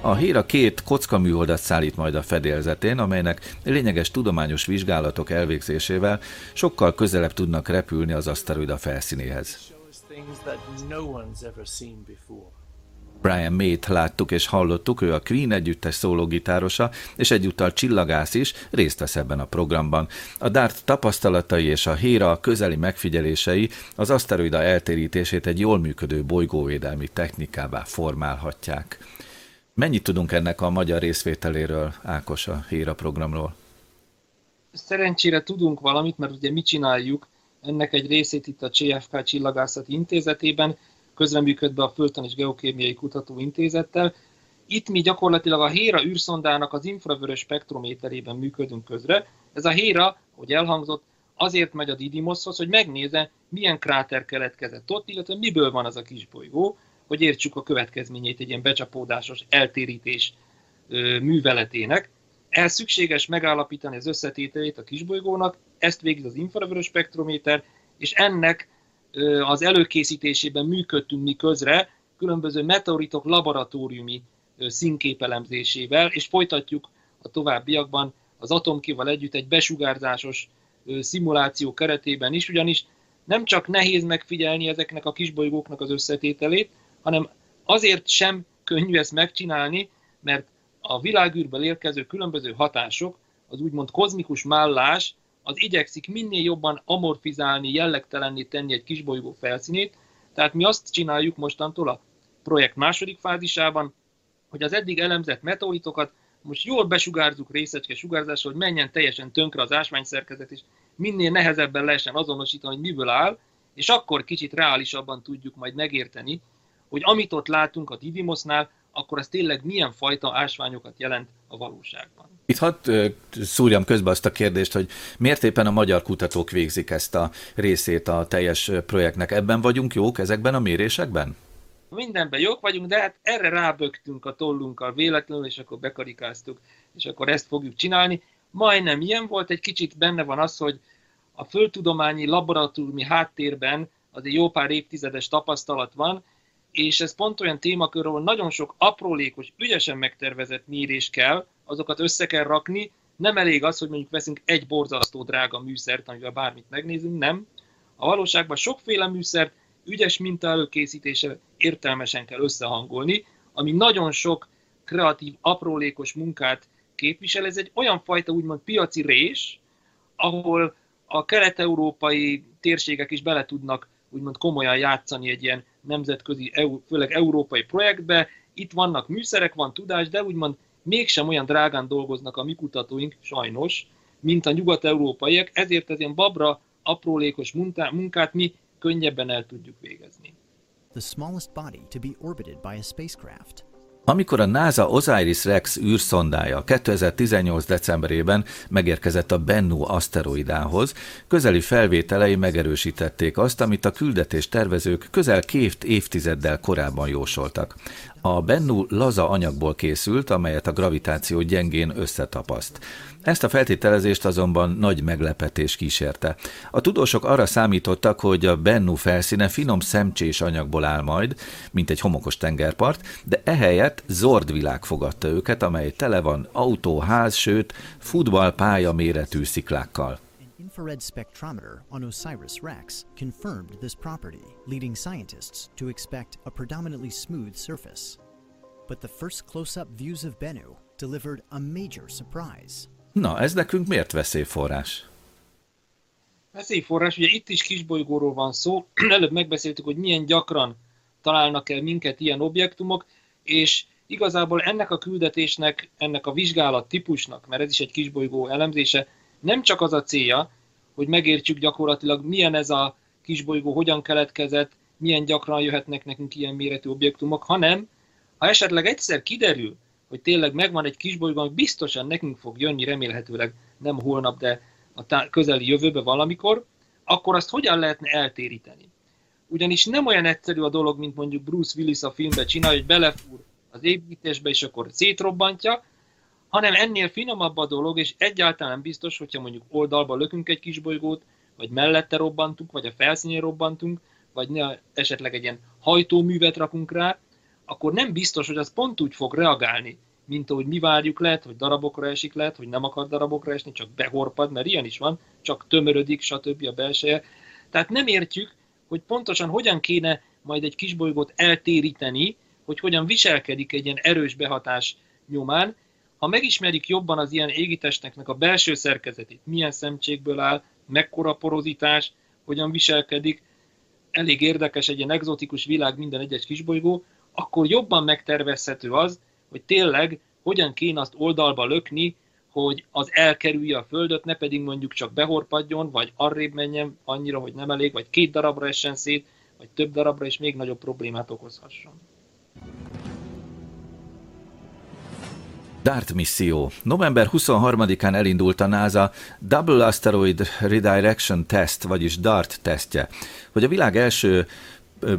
A Héra két kocka műholdat szállít majd a fedélzetén, amelynek lényeges tudományos vizsgálatok elvégzésével sokkal közelebb tudnak repülni az aszteroida felszínéhez. Brian May-t láttuk és hallottuk, ő a Queen együttes szólógitárosa, és egyúttal csillagász is részt vesz ebben a programban. A DART tapasztalatai és a Héra közeli megfigyelései az aszteroida eltérítését egy jól működő bolygóvédelmi technikává formálhatják. Mennyit tudunk ennek a magyar részvételéről, Ákos, a Héra programról? Szerencsére tudunk valamit, mert ugye mi csináljuk ennek egy részét itt a CFK Csillagászati Intézetében, közreműködve a Földtan és Geokémiai Kutatóintézettel. Itt mi gyakorlatilag a Héra űrszondának az infravörös spektrométerében működünk közre. Ez a Héra, hogy elhangzott, azért megy a Didymoshoz, hogy megnézze, milyen kráter keletkezett ott, illetve miből van az a kis bolygó, hogy értsük a következményét egy ilyen becsapódásos eltérítés műveletének. Ehhez szükséges megállapítani az összetételét a kisbolygónak, ezt végzi az infravörös spektrométer, és ennek az előkészítésében működtünk mi közre, különböző meteoritok laboratóriumi színképelemzésével, és folytatjuk a továbbiakban az atomkival együtt egy besugárzásos szimuláció keretében is, ugyanis nem csak nehéz megfigyelni ezeknek a kisbolygóknak az összetételét, hanem azért sem könnyű ezt megcsinálni, mert a világűrből érkező különböző hatások, az úgymond kozmikus mállás, az igyekszik minél jobban amorfizálni, jellegtelenni tenni egy kisbolygó felszínét, tehát mi azt csináljuk mostantól a projekt második fázisában, hogy az eddig elemzett meteoritokat most jól besugárzunk részecske sugárzással, hogy menjen teljesen tönkre az ásványszerkezet, és minél nehezebben lehessen azonosítani, hogy miből áll, és akkor kicsit reálisabban tudjuk majd megérteni, hogy amit ott látunk a Didymosnál, akkor ez tényleg milyen fajta ásványokat jelent a valóságban. Itt hadd szúrjam közbe azt a kérdést, hogy miért éppen a magyar kutatók végzik ezt a részét a teljes projektnek. Ebben vagyunk jók, ezekben a mérésekben? Mindenben jók vagyunk, de hát erre rábögtünk a tollunkkal véletlenül, és akkor bekarikáztuk, és akkor ezt fogjuk csinálni. Majdnem ilyen volt, egy kicsit benne van az, hogy a földtudományi laboratóriumi háttérben azért jó pár évtizedes tapasztalat van, és ez pont olyan témakör, ahol nagyon sok aprólékos, ügyesen megtervezett mérés kell, azokat össze kell rakni, nem elég az, hogy mondjuk veszünk egy borzasztó drága műszert, amivel bármit megnézünk, nem. A valóságban sokféle műszert ügyes minta előkészítése értelmesen kell összehangolni, ami nagyon sok kreatív, aprólékos munkát képvisel. Ez egy olyan fajta úgymond piaci rés, ahol a kelet-európai térségek is bele tudnak úgymond komolyan játszani egy ilyen nemzetközi, főleg európai projektbe. Itt vannak műszerek, van tudás, de úgymond mégsem olyan drágán dolgoznak a mi kutatóink, sajnos, mint a nyugat-európaiak, ezért ez ilyen babra, aprólékos munkát mi könnyebben el tudjuk végezni. The smallest body to be orbited by a spacecraft. Amikor a NASA Osiris Rex űrszondája 2018. decemberében megérkezett a Bennu aszteroidához, közeli felvételei megerősítették azt, amit a küldetés tervezők közel két évtizeddel korábban jósoltak. A Bennu laza anyagból készült, amelyet a gravitáció gyengén összetapaszt. Ezt a feltételezést azonban nagy meglepetés kísérte. A tudósok arra számítottak, hogy a Bennu felszíne finom szemcsés anyagból áll majd, mint egy homokos tengerpart, de ehelyett zordvilág fogadta őket, amely tele van autó, ház, sőt futballpálya méretű sziklákkal infrared spectrometer on OSIRIS-REx confirmed this property, leading scientists to expect a predominantly smooth surface. But the first close-up views of Bennu delivered a major surprise. Na, ez nekünk miért veszélyforrás? Veszélyforrás, ugye itt is kisbolygóról van szó, előbb megbeszéltük, hogy milyen gyakran találnak el minket ilyen objektumok, és igazából ennek a küldetésnek, ennek a vizsgálat típusnak, mert ez is egy kisbolygó elemzése, nem csak az a célja, hogy megértsük gyakorlatilag milyen ez a kisbolygó, hogyan keletkezett, milyen gyakran jöhetnek nekünk ilyen méretű objektumok, hanem ha esetleg egyszer kiderül, hogy tényleg megvan egy kisbolygó, ami biztosan nekünk fog jönni, remélhetőleg nem holnap, de a közeli jövőbe valamikor, akkor azt hogyan lehetne eltéríteni? Ugyanis nem olyan egyszerű a dolog, mint mondjuk Bruce Willis a filmben csinálja, hogy belefúr az építésbe, és akkor szétrobbantja, hanem ennél finomabb a dolog, és egyáltalán biztos, hogyha mondjuk oldalba lökünk egy kis bolygót, vagy mellette robbantunk, vagy a felszínén robbantunk, vagy ne, esetleg egy ilyen hajtóművet rakunk rá, akkor nem biztos, hogy az pont úgy fog reagálni, mint ahogy mi várjuk lehet, hogy darabokra esik lehet, hogy nem akar darabokra esni, csak behorpad, mert ilyen is van, csak tömörödik, stb. a belseje. Tehát nem értjük, hogy pontosan hogyan kéne majd egy kisbolygót eltéríteni, hogy hogyan viselkedik egy ilyen erős behatás nyomán. Ha megismerik jobban az ilyen égitestnek a belső szerkezetét, milyen szemcsékből áll, mekkora porozitás, hogyan viselkedik, elég érdekes egy ilyen egzotikus világ minden egyes kisbolygó, akkor jobban megtervezhető az, hogy tényleg hogyan kéne azt oldalba lökni, hogy az elkerülje a földöt, ne pedig mondjuk csak behorpadjon, vagy arrébb menjen annyira, hogy nem elég, vagy két darabra essen szét, vagy több darabra, és még nagyobb problémát okozhasson. DART misszió. November 23-án elindult a NASA Double Asteroid Redirection Test, vagyis DART tesztje, hogy a világ első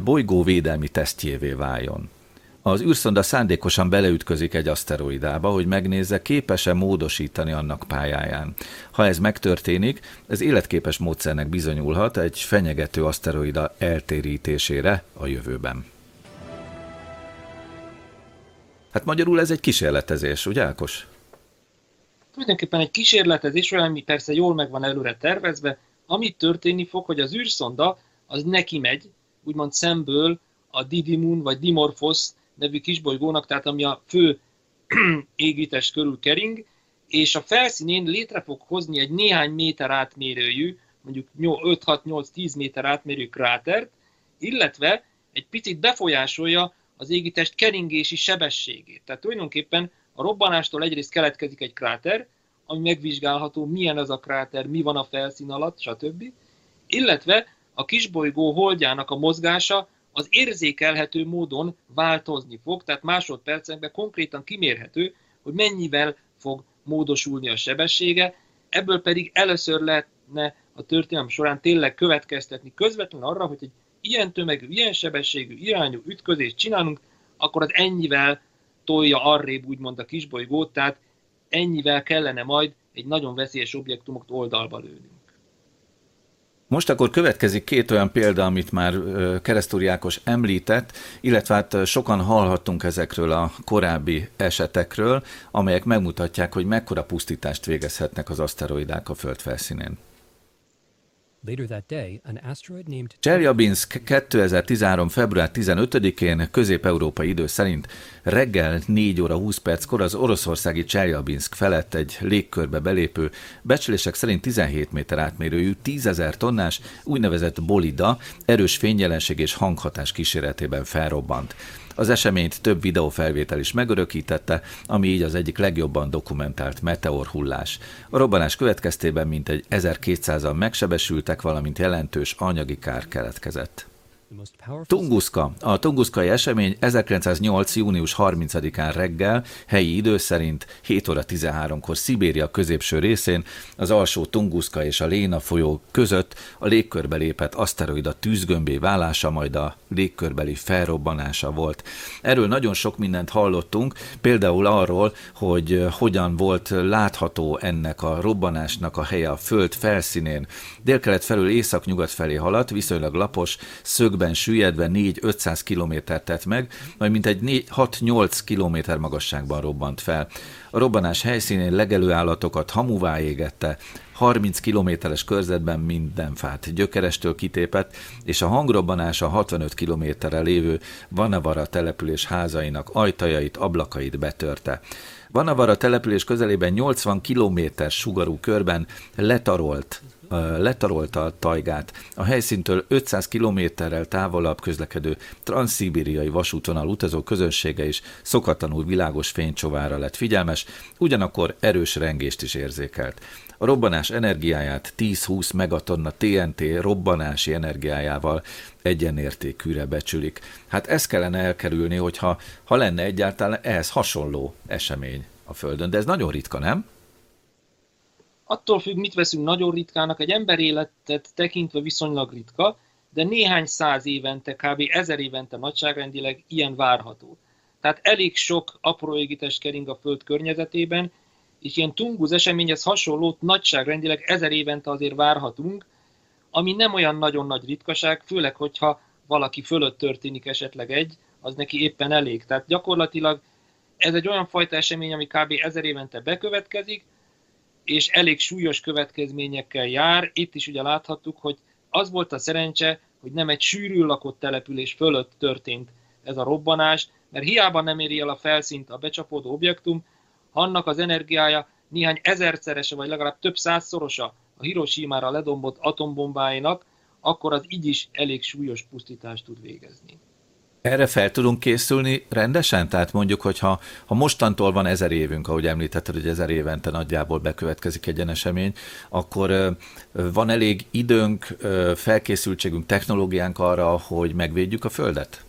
bolygóvédelmi tesztjévé váljon. Az űrszonda szándékosan beleütközik egy aszteroidába, hogy megnézze, képes-e módosítani annak pályáján. Ha ez megtörténik, ez életképes módszernek bizonyulhat egy fenyegető aszteroida eltérítésére a jövőben. Hát magyarul ez egy kísérletezés, ugye Ákos? Tulajdonképpen egy kísérletezés, olyan, ami persze jól meg van előre tervezve, amit történni fog, hogy az űrszonda az neki megy, úgymond szemből a Didymoon vagy Dimorphos nevű kisbolygónak, tehát ami a fő égítés körül kering, és a felszínén létre fog hozni egy néhány méter átmérőjű, mondjuk 5-6-8-10 méter átmérő krátert, illetve egy picit befolyásolja az égitest keringési sebességét. Tehát tulajdonképpen a robbanástól egyrészt keletkezik egy kráter, ami megvizsgálható, milyen az a kráter, mi van a felszín alatt, stb. Illetve a kisbolygó holdjának a mozgása az érzékelhető módon változni fog, tehát másodpercekben konkrétan kimérhető, hogy mennyivel fog módosulni a sebessége, ebből pedig először lehetne a történelem során tényleg következtetni közvetlenül arra, hogy egy ilyen tömegű, ilyen sebességű irányú ütközést csinálunk, akkor az ennyivel tolja arrébb úgymond a kisbolygót, tehát ennyivel kellene majd egy nagyon veszélyes objektumot oldalba lőnünk. Most akkor következik két olyan példa, amit már Keresztúri Ákos említett, illetve hát sokan hallhattunk ezekről a korábbi esetekről, amelyek megmutatják, hogy mekkora pusztítást végezhetnek az aszteroidák a Föld felszínén. Cseljabinsk 2013. február 15-én közép-európai idő szerint reggel 4 óra 20 perckor az oroszországi Cseljabinsk felett egy légkörbe belépő, becslések szerint 17 méter átmérőjű, 10 ezer tonnás úgynevezett bolida erős fényjelenség és hanghatás kíséretében felrobbant. Az eseményt több videófelvétel is megörökítette, ami így az egyik legjobban dokumentált meteorhullás. A robbanás következtében mintegy 1200-an megsebesültek, valamint jelentős anyagi kár keletkezett. Tunguska. A tunguszkai esemény 1908. június 30-án reggel, helyi idő szerint 7 óra 13-kor Szibéria középső részén, az alsó Tunguszka és a Léna folyó között a légkörbe lépett aszteroida tűzgömbé válása, majd a légkörbeli felrobbanása volt. Erről nagyon sok mindent hallottunk, például arról, hogy hogyan volt látható ennek a robbanásnak a helye a föld felszínén. Délkelet felül észak-nyugat felé haladt, viszonylag lapos, szögben földben süllyedve 4-500 kilométert tett meg, majd mintegy 6-8 kilométer magasságban robbant fel. A robbanás helyszínén legelő állatokat hamuvá égette, 30 kilométeres körzetben minden fát gyökerestől kitépett, és a hangrobbanása 65 kilométerre lévő Vanavara település házainak ajtajait, ablakait betörte. Vanavara település közelében 80 kilométer sugarú körben letarolt letarolta a tajgát. A helyszíntől 500 kilométerrel távolabb közlekedő transzszibériai vasútonal utazó közönsége is szokatlanul világos fénycsovára lett figyelmes, ugyanakkor erős rengést is érzékelt. A robbanás energiáját 10-20 megatonna TNT robbanási energiájával egyenértékűre becsülik. Hát ezt kellene elkerülni, hogyha ha lenne egyáltalán ehhez hasonló esemény a Földön, de ez nagyon ritka, nem? Attól függ, mit veszünk nagyon ritkának, egy ember életet tekintve viszonylag ritka, de néhány száz évente, kb. ezer évente nagyságrendileg ilyen várható. Tehát elég sok apró égítés kering a Föld környezetében, és ilyen tunguz eseményhez hasonlót nagyságrendileg ezer évente azért várhatunk, ami nem olyan nagyon nagy ritkaság, főleg, hogyha valaki fölött történik esetleg egy, az neki éppen elég. Tehát gyakorlatilag ez egy olyan fajta esemény, ami kb. ezer évente bekövetkezik, és elég súlyos következményekkel jár. Itt is ugye láthattuk, hogy az volt a szerencse, hogy nem egy sűrű lakott település fölött történt ez a robbanás, mert hiába nem éri el a felszínt a becsapódó objektum, annak az energiája néhány ezerszerese, vagy legalább több százszorosa a Hiroshima-ra ledombott atombombáinak, akkor az így is elég súlyos pusztítást tud végezni. Erre fel tudunk készülni rendesen? Tehát mondjuk, hogy ha, ha mostantól van ezer évünk, ahogy említetted, hogy ezer évente nagyjából bekövetkezik egy esemény, akkor van elég időnk, felkészültségünk, technológiánk arra, hogy megvédjük a Földet?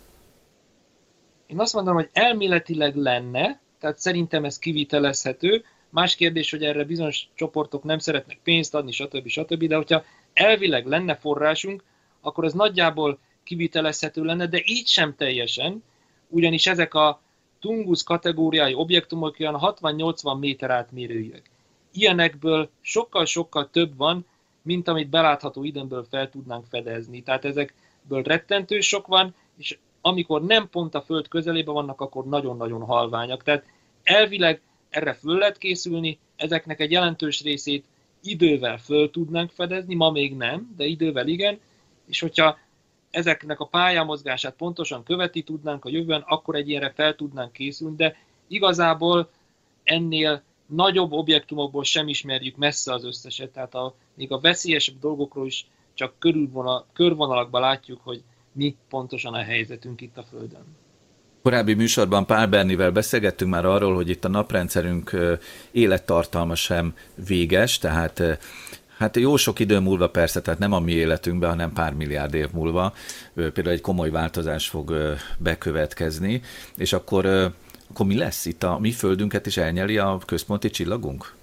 Én azt mondom, hogy elméletileg lenne, tehát szerintem ez kivitelezhető. Más kérdés, hogy erre bizonyos csoportok nem szeretnek pénzt adni, stb. stb. De hogyha elvileg lenne forrásunk, akkor ez nagyjából kivitelezhető lenne, de így sem teljesen, ugyanis ezek a Tungus kategóriái objektumok olyan 60-80 méter átmérőjűek. Ilyenekből sokkal-sokkal több van, mint amit belátható időmből fel tudnánk fedezni. Tehát ezekből rettentő sok van, és amikor nem pont a Föld közelében vannak, akkor nagyon-nagyon halványak. Tehát elvileg erre föl lehet készülni, ezeknek egy jelentős részét idővel föl tudnánk fedezni, ma még nem, de idővel igen, és hogyha ezeknek a pályamozgását pontosan követi tudnánk a jövőben, akkor egy ilyenre fel tudnánk készülni, de igazából ennél nagyobb objektumokból sem ismerjük messze az összeset, tehát a, még a veszélyesebb dolgokról is csak körülvonal, körvonalakban látjuk, hogy mi pontosan a helyzetünk itt a Földön. Korábbi műsorban Pál Bernivel beszélgettünk már arról, hogy itt a naprendszerünk élettartalma sem véges, tehát Hát jó sok idő múlva persze, tehát nem a mi életünkben, hanem pár milliárd év múlva például egy komoly változás fog bekövetkezni, és akkor, akkor mi lesz itt? A mi földünket is elnyeli a központi csillagunk?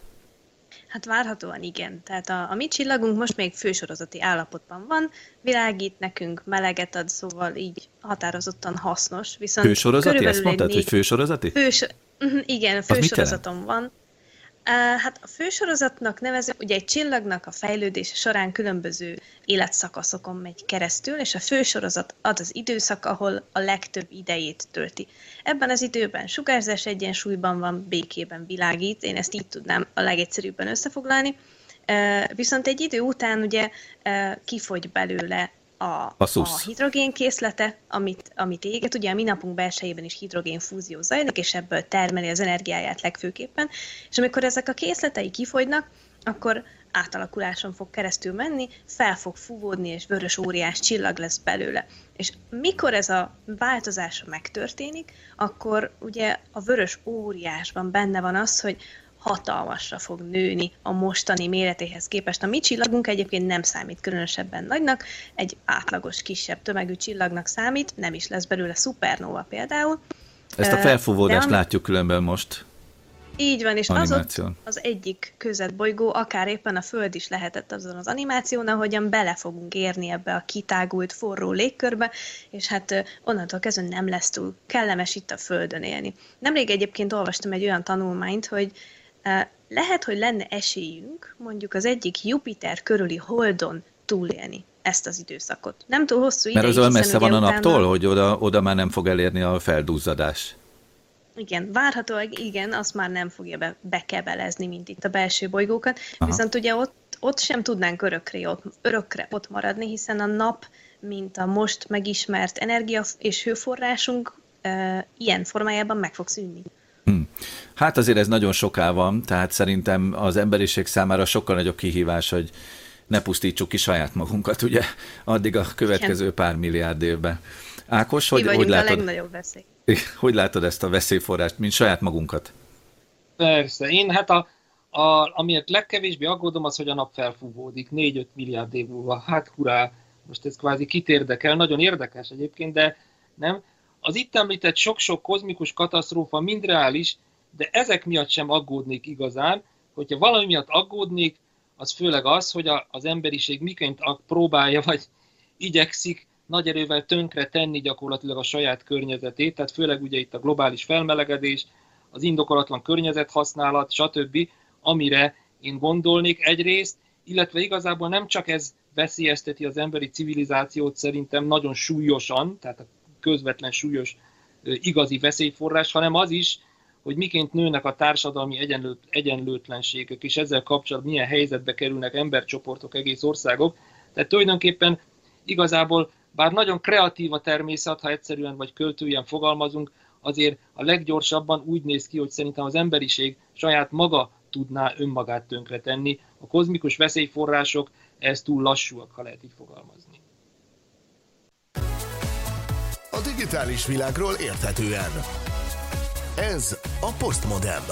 Hát várhatóan igen. Tehát a, a mi csillagunk most még fősorozati állapotban van, világít nekünk, meleget ad, szóval így határozottan hasznos. Viszont fősorozati? Ezt mondtad, négy... hogy fősorozati? Fős... Uh-huh, igen, fősorozatom van. Hát a fősorozatnak nevező, ugye egy csillagnak a fejlődése során különböző életszakaszokon megy keresztül, és a fősorozat ad az időszak, ahol a legtöbb idejét tölti. Ebben az időben sugárzás egyensúlyban van, békében világít, én ezt így tudnám a legegyszerűbben összefoglalni. Viszont egy idő után ugye kifogy belőle a, a, a hidrogén készlete, amit, amit éget. Ugye a mi napunk belsejében is hidrogénfúzió zajlik, és ebből termeli az energiáját legfőképpen. És amikor ezek a készletei kifogynak, akkor átalakuláson fog keresztül menni, fel fog fúvódni, és vörös óriás csillag lesz belőle. És mikor ez a változás megtörténik, akkor ugye a vörös óriásban benne van az, hogy hatalmasra fog nőni a mostani méretéhez képest. A mi csillagunk egyébként nem számít különösebben nagynak, egy átlagos kisebb tömegű csillagnak számít, nem is lesz belőle szupernova például. Ezt a felfúvódást ami... látjuk különben most. Így van, és az ott az egyik bolygó, akár éppen a Föld is lehetett azon az animáción, ahogyan bele fogunk érni ebbe a kitágult, forró légkörbe, és hát onnantól kezdve nem lesz túl kellemes itt a Földön élni. Nemrég egyébként olvastam egy olyan tanulmányt, hogy lehet, hogy lenne esélyünk mondjuk az egyik Jupiter körüli holdon túlélni ezt az időszakot. Nem túl hosszú ideig. Mert az olyan messze van a naptól, utána... hogy oda, oda már nem fog elérni a feldúzzadás. Igen, várhatóan igen, azt már nem fogja be, bekebelezni, mint itt a belső bolygókat, Aha. viszont ugye ott, ott sem tudnánk örökre ott, örökre ott maradni, hiszen a nap, mint a most megismert energia és hőforrásunk, e, ilyen formájában meg fog szűnni. Hm. Hát azért ez nagyon soká van, tehát szerintem az emberiség számára sokkal nagyobb kihívás, hogy ne pusztítsuk ki saját magunkat, ugye, addig a következő Igen. pár milliárd évben. Ákos, hogy, hogy látod? a legnagyobb veszély. Hogy látod ezt a veszélyforrást, mint saját magunkat? Persze, én hát a, a, amiért legkevésbé aggódom az, hogy a nap felfúvódik 4-5 milliárd év múlva. Hát hurrá, most ez kvázi kit érdekel, nagyon érdekes egyébként, de nem. Az itt említett sok-sok kozmikus katasztrófa mind reális, de ezek miatt sem aggódnék igazán. Hogyha valami miatt aggódnék, az főleg az, hogy a, az emberiség miként próbálja, vagy igyekszik nagy erővel tönkre tenni gyakorlatilag a saját környezetét, tehát főleg ugye itt a globális felmelegedés, az indokolatlan környezethasználat, stb., amire én gondolnék egyrészt, illetve igazából nem csak ez veszélyezteti az emberi civilizációt szerintem nagyon súlyosan, tehát a közvetlen súlyos igazi veszélyforrás, hanem az is, hogy miként nőnek a társadalmi egyenlőt, egyenlőtlenségek, és ezzel kapcsolatban milyen helyzetbe kerülnek embercsoportok, egész országok. Tehát tulajdonképpen igazából bár nagyon kreatív a természet, ha egyszerűen vagy költően fogalmazunk, azért a leggyorsabban úgy néz ki, hogy szerintem az emberiség saját maga tudná önmagát tönkretenni. A kozmikus veszélyforrások ez túl lassúak, ha lehet így fogalmazni. A digitális világról érthetően. Ez a Postmodem.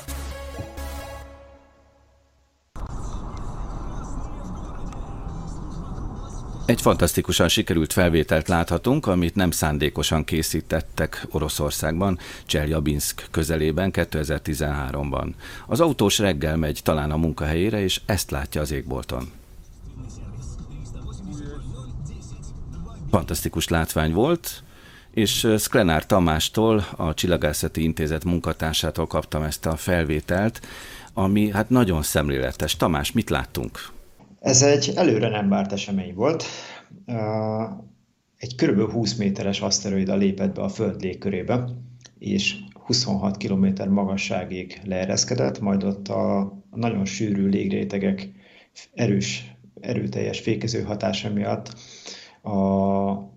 Egy fantasztikusan sikerült felvételt láthatunk, amit nem szándékosan készítettek Oroszországban, Cseljabinsk közelében 2013-ban. Az autós reggel megy talán a munkahelyére, és ezt látja az égbolton. Fantasztikus látvány volt, és Sklenár Tamástól, a Csillagászati Intézet munkatársától kaptam ezt a felvételt, ami hát nagyon szemléletes. Tamás, mit láttunk? Ez egy előre nem várt esemény volt. Egy kb. 20 méteres aszteroida lépett be a Föld légkörébe, és 26 km magasságig leereszkedett, majd ott a nagyon sűrű légrétegek erős, erőteljes fékező hatása miatt a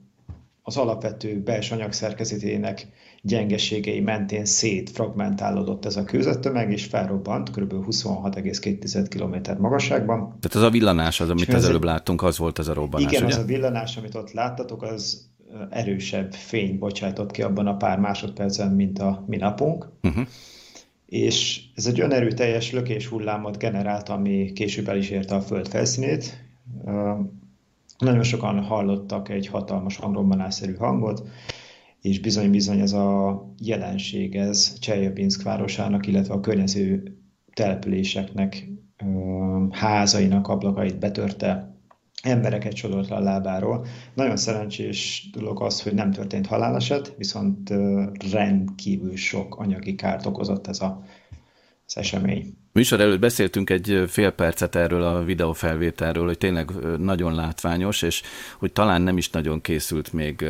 az alapvető belső anyag szerkezetének gyengeségei mentén szétfragmentálódott ez a kőzettömeg, és felrobbant kb. 26,2 km magasságban. Tehát az a villanás, az, amit az előbb láttunk, az volt az a robbanás, Igen, ugye? az a villanás, amit ott láttatok, az erősebb fény bocsájtott ki abban a pár másodpercen, mint a mi napunk. Uh-huh. És ez egy olyan erőteljes lökés hullámot generált, ami később el is érte a Föld felszínét. Nagyon sokan hallottak egy hatalmas hangrobbanásszerű hangot, és bizony-bizony ez a jelenség, ez Cseljabinsk városának, illetve a környező településeknek, házainak ablakait betörte, embereket sodort le a lábáról. Nagyon szerencsés dolog az, hogy nem történt haláleset, viszont rendkívül sok anyagi kárt okozott ez a, az esemény. Műsor előtt beszéltünk egy fél percet erről a videófelvételről, hogy tényleg nagyon látványos, és hogy talán nem is nagyon készült még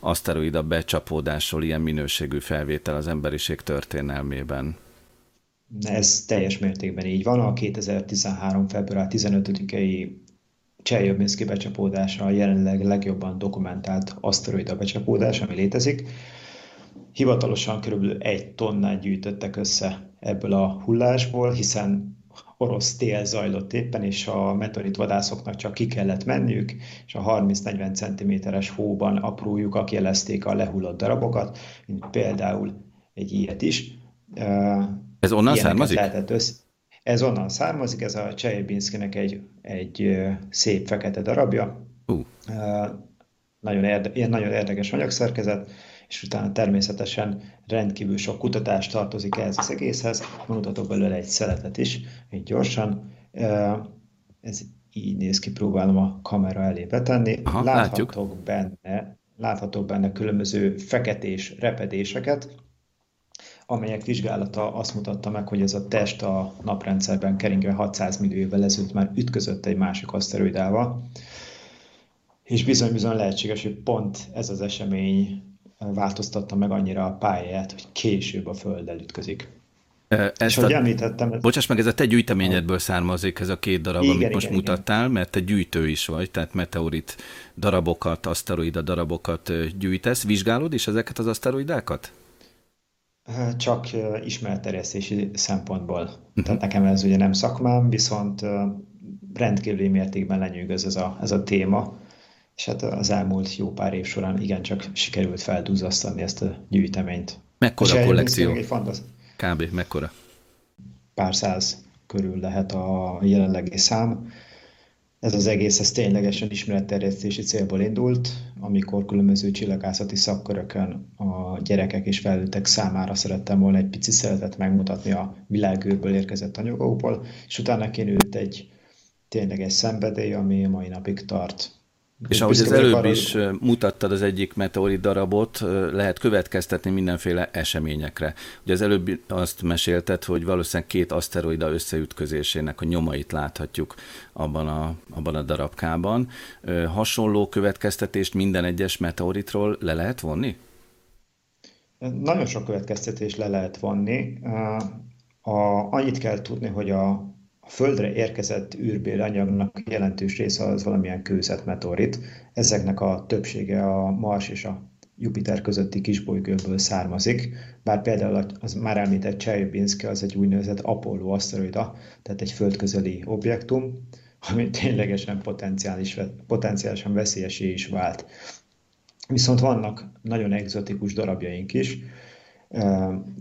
aszteroida becsapódásról ilyen minőségű felvétel az emberiség történelmében. Ez teljes mértékben így van. A 2013. február 15-i Cseljabinszki becsapódása a jelenleg legjobban dokumentált aszteroida becsapódás, ami létezik. Hivatalosan körülbelül egy tonnát gyűjtöttek össze ebből a hullásból, hiszen orosz tél zajlott éppen, és a meteorit vadászoknak csak ki kellett menniük, és a 30-40 cm-es hóban apró lyukak jelezték a lehullott darabokat, mint például egy ilyet is. Ez onnan Ilyeneket származik? Lehetett össze. Ez onnan származik, ez a Csejbinszkinek egy, egy szép fekete darabja. Uh. Nagyon, érde, ilyen nagyon érdekes anyagszerkezet és utána természetesen rendkívül sok kutatás tartozik ehhez az egészhez. Mutatok belőle egy szeletet is, így gyorsan. Ez így néz ki, próbálom a kamera elé betenni. Aha, láthatok látjuk. benne, láthatok benne különböző feketés repedéseket, amelyek vizsgálata azt mutatta meg, hogy ez a test a naprendszerben keringve 600 millió évvel ezelőtt már ütközött egy másik aszteroidával, és bizony-bizony lehetséges, hogy pont ez az esemény változtatta meg annyira a pályáját, hogy később a Földdel ütközik. Ezt és a, említettem... Ez... Bocsáss meg, ez a te gyűjteményedből származik ez a két darab, igen, amit igen, most igen, mutattál, mert te gyűjtő is vagy, tehát meteorit darabokat, aszteroida darabokat gyűjtesz. Vizsgálod is ezeket az aszteroidákat? Csak ismeretterjesztési szempontból. Uh-huh. Tehát nekem ez ugye nem szakmám, viszont rendkívüli mértékben lenyűgöz ez a, ez a téma és hát az elmúlt jó pár év során igencsak sikerült feldúzasztani ezt a gyűjteményt. Mekkora a kollekció? Kb. mekkora? Pár száz körül lehet a jelenlegi szám. Ez az egész, ez ténylegesen ismeretterjesztési célból indult, amikor különböző csillagászati szakkörökön a gyerekek és felnőttek számára szerettem volna egy pici szeretet megmutatni a világőrből érkezett anyagokból, és utána kinőtt egy tényleges szenvedély, ami mai napig tart. És ahogy az előbb is mutattad az egyik meteorit darabot, lehet következtetni mindenféle eseményekre. Ugye az előbb azt mesélted, hogy valószínűleg két aszteroida összeütközésének a nyomait láthatjuk abban a, abban a darabkában. Hasonló következtetést minden egyes meteoritról le lehet vonni? Nagyon sok következtetést le lehet vonni. A, annyit kell tudni, hogy a, a Földre érkezett űrbéli anyagnak jelentős része az valamilyen kőzetmeteorit. Ezeknek a többsége a Mars és a Jupiter közötti kisbolygóból származik, bár például az már említett Chelyabinski az egy úgynevezett Apollo aszteroida, tehát egy földközeli objektum, ami ténylegesen potenciális, potenciálisan veszélyesé is vált. Viszont vannak nagyon egzotikus darabjaink is,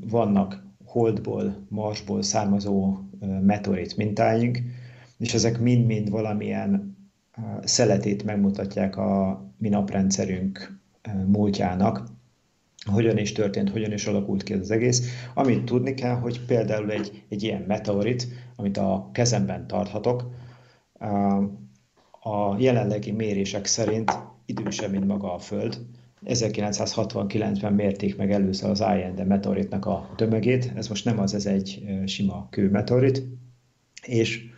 vannak Holdból, Marsból származó meteorit mintáink, és ezek mind-mind valamilyen szeletét megmutatják a mi naprendszerünk múltjának, hogyan is történt, hogyan is alakult ki ez az egész. Amit tudni kell, hogy például egy, egy ilyen meteorit, amit a kezemben tarthatok, a jelenlegi mérések szerint idősebb, mint maga a Föld. 1969-ben mérték meg először az IND meteoritnak a tömegét, ez most nem az, ez egy sima kőmeteorit, és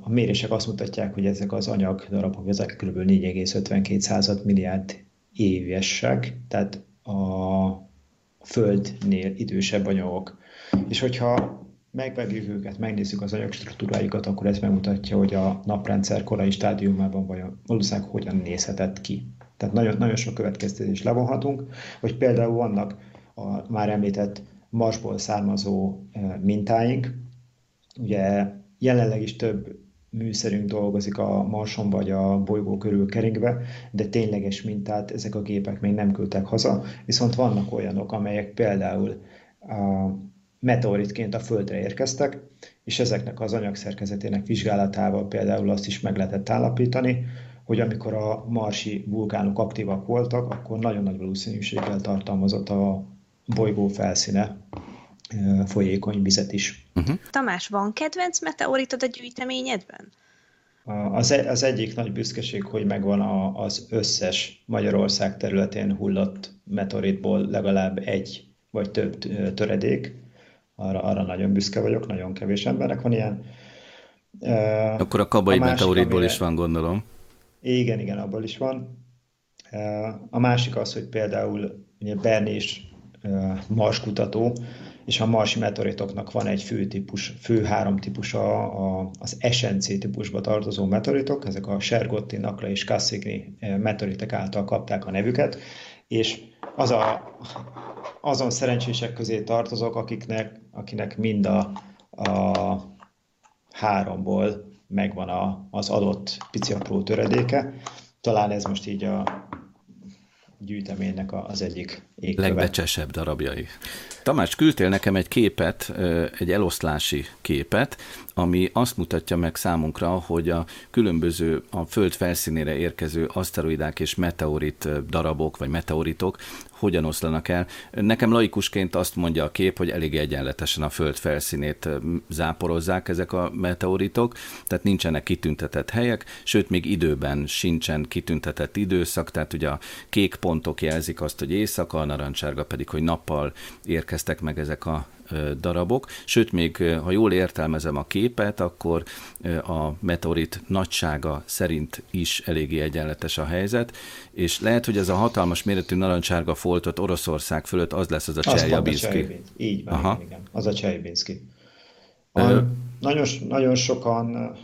a mérések azt mutatják, hogy ezek az anyag darabok, ezek kb. 4,52 milliárd évesek, tehát a Földnél idősebb anyagok. És hogyha megvegyük őket, megnézzük az anyagstruktúráikat, akkor ez megmutatja, hogy a naprendszer korai stádiumában vajon, valószínűleg hogyan nézhetett ki. Tehát nagyon, nagyon sok következtetés levonhatunk, hogy például vannak a már említett Marsból származó e, mintáink, ugye jelenleg is több műszerünk dolgozik a Marson vagy a bolygó körül keringve, de tényleges mintát ezek a gépek még nem küldtek haza, viszont vannak olyanok, amelyek például a meteoritként a Földre érkeztek, és ezeknek az anyagszerkezetének vizsgálatával például azt is meg lehetett állapítani, hogy amikor a marsi vulkánok aktívak voltak, akkor nagyon nagy valószínűséggel tartalmazott a bolygó felszíne folyékony vizet is. Uh-huh. Tamás, van kedvenc meteoritod a gyűjteményedben? Az, e, az egyik nagy büszkeség, hogy megvan a, az összes Magyarország területén hullott meteoritból legalább egy vagy több töredék. Arra, arra nagyon büszke vagyok, nagyon kevés embernek van ilyen. Akkor a kabai a meteoritból amire... is van, gondolom. Igen, igen, abból is van. A másik az, hogy például ugye Berni is Mars kutató, és a marsi meteoritoknak van egy fő, típus, fő három típusa, az SNC típusba tartozó meteoritok, ezek a Sergotti, Nakla és Cassigny meteoritek által kapták a nevüket, és az a, azon szerencsések közé tartozok, akiknek, akinek mind a, a háromból megvan a, az adott pici apró töredéke. Talán ez most így a gyűjteménynek az egyik égköve. Legbecsesebb darabjai. Tamás, küldtél nekem egy képet, egy eloszlási képet, ami azt mutatja meg számunkra, hogy a különböző a Föld felszínére érkező aszteroidák és meteorit darabok, vagy meteoritok hogyan oszlanak el. Nekem laikusként azt mondja a kép, hogy elég egyenletesen a Föld felszínét záporozzák ezek a meteoritok, tehát nincsenek kitüntetett helyek, sőt, még időben sincsen kitüntetett időszak, tehát ugye a kék pontok jelzik azt, hogy éjszaka, a narancsárga pedig, hogy nappal érkeztek meg ezek a darabok, sőt még ha jól értelmezem a képet, akkor a meteorit nagysága szerint is eléggé egyenletes a helyzet, és lehet, hogy ez a hatalmas méretű narancsárga foltot Oroszország fölött az lesz az a Cseljabinszki. Így van, Aha. igen, az a Cseljabinszki. Nagyon, nagyon sokan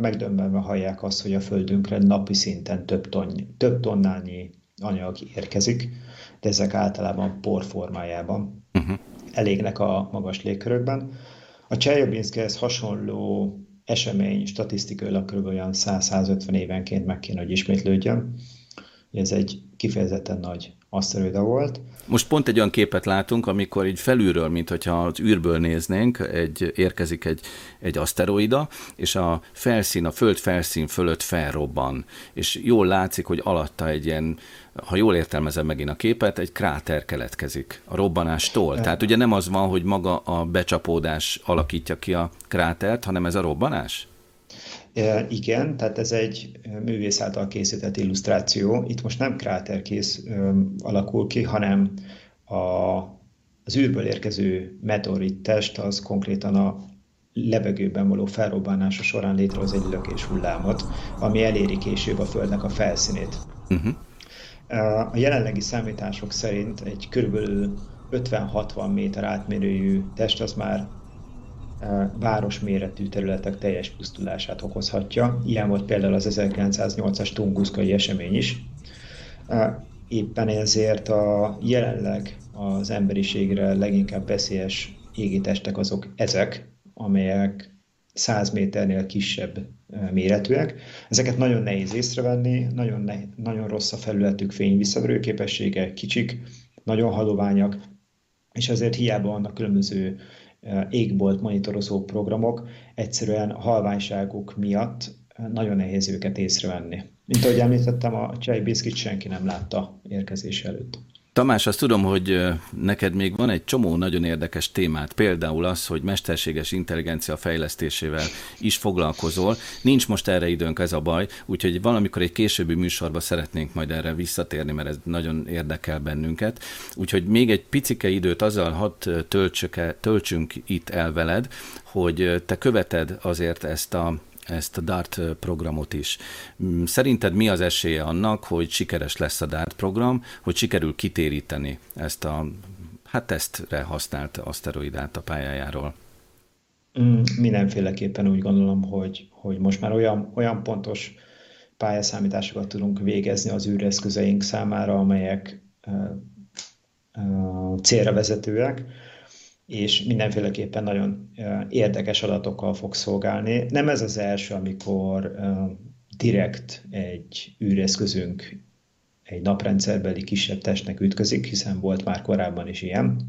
megdöbbenve hallják azt, hogy a Földünkre napi szinten több, ton, több tonnányi anyag érkezik, de ezek általában por formájában. Uh-huh elégnek a magas légkörökben. A Cseljabinszkihez hasonló esemény statisztikailag kb. olyan 100-150 évenként meg kéne, hogy ismétlődjön. Ez egy kifejezetten nagy aszteroida volt. Most pont egy olyan képet látunk, amikor így felülről, mint hogyha az űrből néznénk, egy, érkezik egy, egy aszteroida, és a felszín, a föld felszín fölött felrobban. És jól látszik, hogy alatta egy ilyen, ha jól értelmezem megint a képet, egy kráter keletkezik a robbanástól. Tehát ugye nem az van, hogy maga a becsapódás alakítja ki a krátert, hanem ez a robbanás? Igen, tehát ez egy művész által készített illusztráció. Itt most nem kráterkész alakul ki, hanem a, az űrből érkező meteorit test az konkrétan a levegőben való felrobbanása során létrehoz egy lökés hullámot, ami eléri később a Földnek a felszínét. Uh-huh. A jelenlegi számítások szerint egy körülbelül 50-60 méter átmérőjű test az már városméretű területek teljes pusztulását okozhatja. Ilyen volt például az 1908-as tunguszkai esemény is. Éppen ezért a jelenleg az emberiségre leginkább veszélyes égitestek azok ezek, amelyek 100 méternél kisebb méretűek. Ezeket nagyon nehéz észrevenni, nagyon, ne, nagyon rossz a felületük fényvisszaverő képessége, kicsik, nagyon haloványak, és ezért hiába vannak különböző égbolt monitorozó programok, egyszerűen halványságuk miatt nagyon nehéz őket észrevenni. Mint ahogy említettem, a csejbiszkit senki nem látta érkezés előtt. Tamás, azt tudom, hogy neked még van egy csomó nagyon érdekes témát, például az, hogy mesterséges intelligencia fejlesztésével is foglalkozol. Nincs most erre időnk, ez a baj, úgyhogy valamikor egy későbbi műsorban szeretnénk majd erre visszatérni, mert ez nagyon érdekel bennünket. Úgyhogy még egy picike időt azzal hadd töltsünk itt el veled, hogy te követed azért ezt a ezt a DART programot is. Mm, szerinted mi az esélye annak, hogy sikeres lesz a DART program, hogy sikerül kitéríteni ezt a hát tesztre használt aszteroidát a pályájáról? Mm, mindenféleképpen úgy gondolom, hogy, hogy most már olyan, olyan pontos pályaszámításokat tudunk végezni az űreszközeink számára, amelyek uh, uh, célra vezetőek, és mindenféleképpen nagyon érdekes adatokkal fog szolgálni. Nem ez az első, amikor direkt egy űreszközünk egy naprendszerbeli kisebb testnek ütközik, hiszen volt már korábban is ilyen,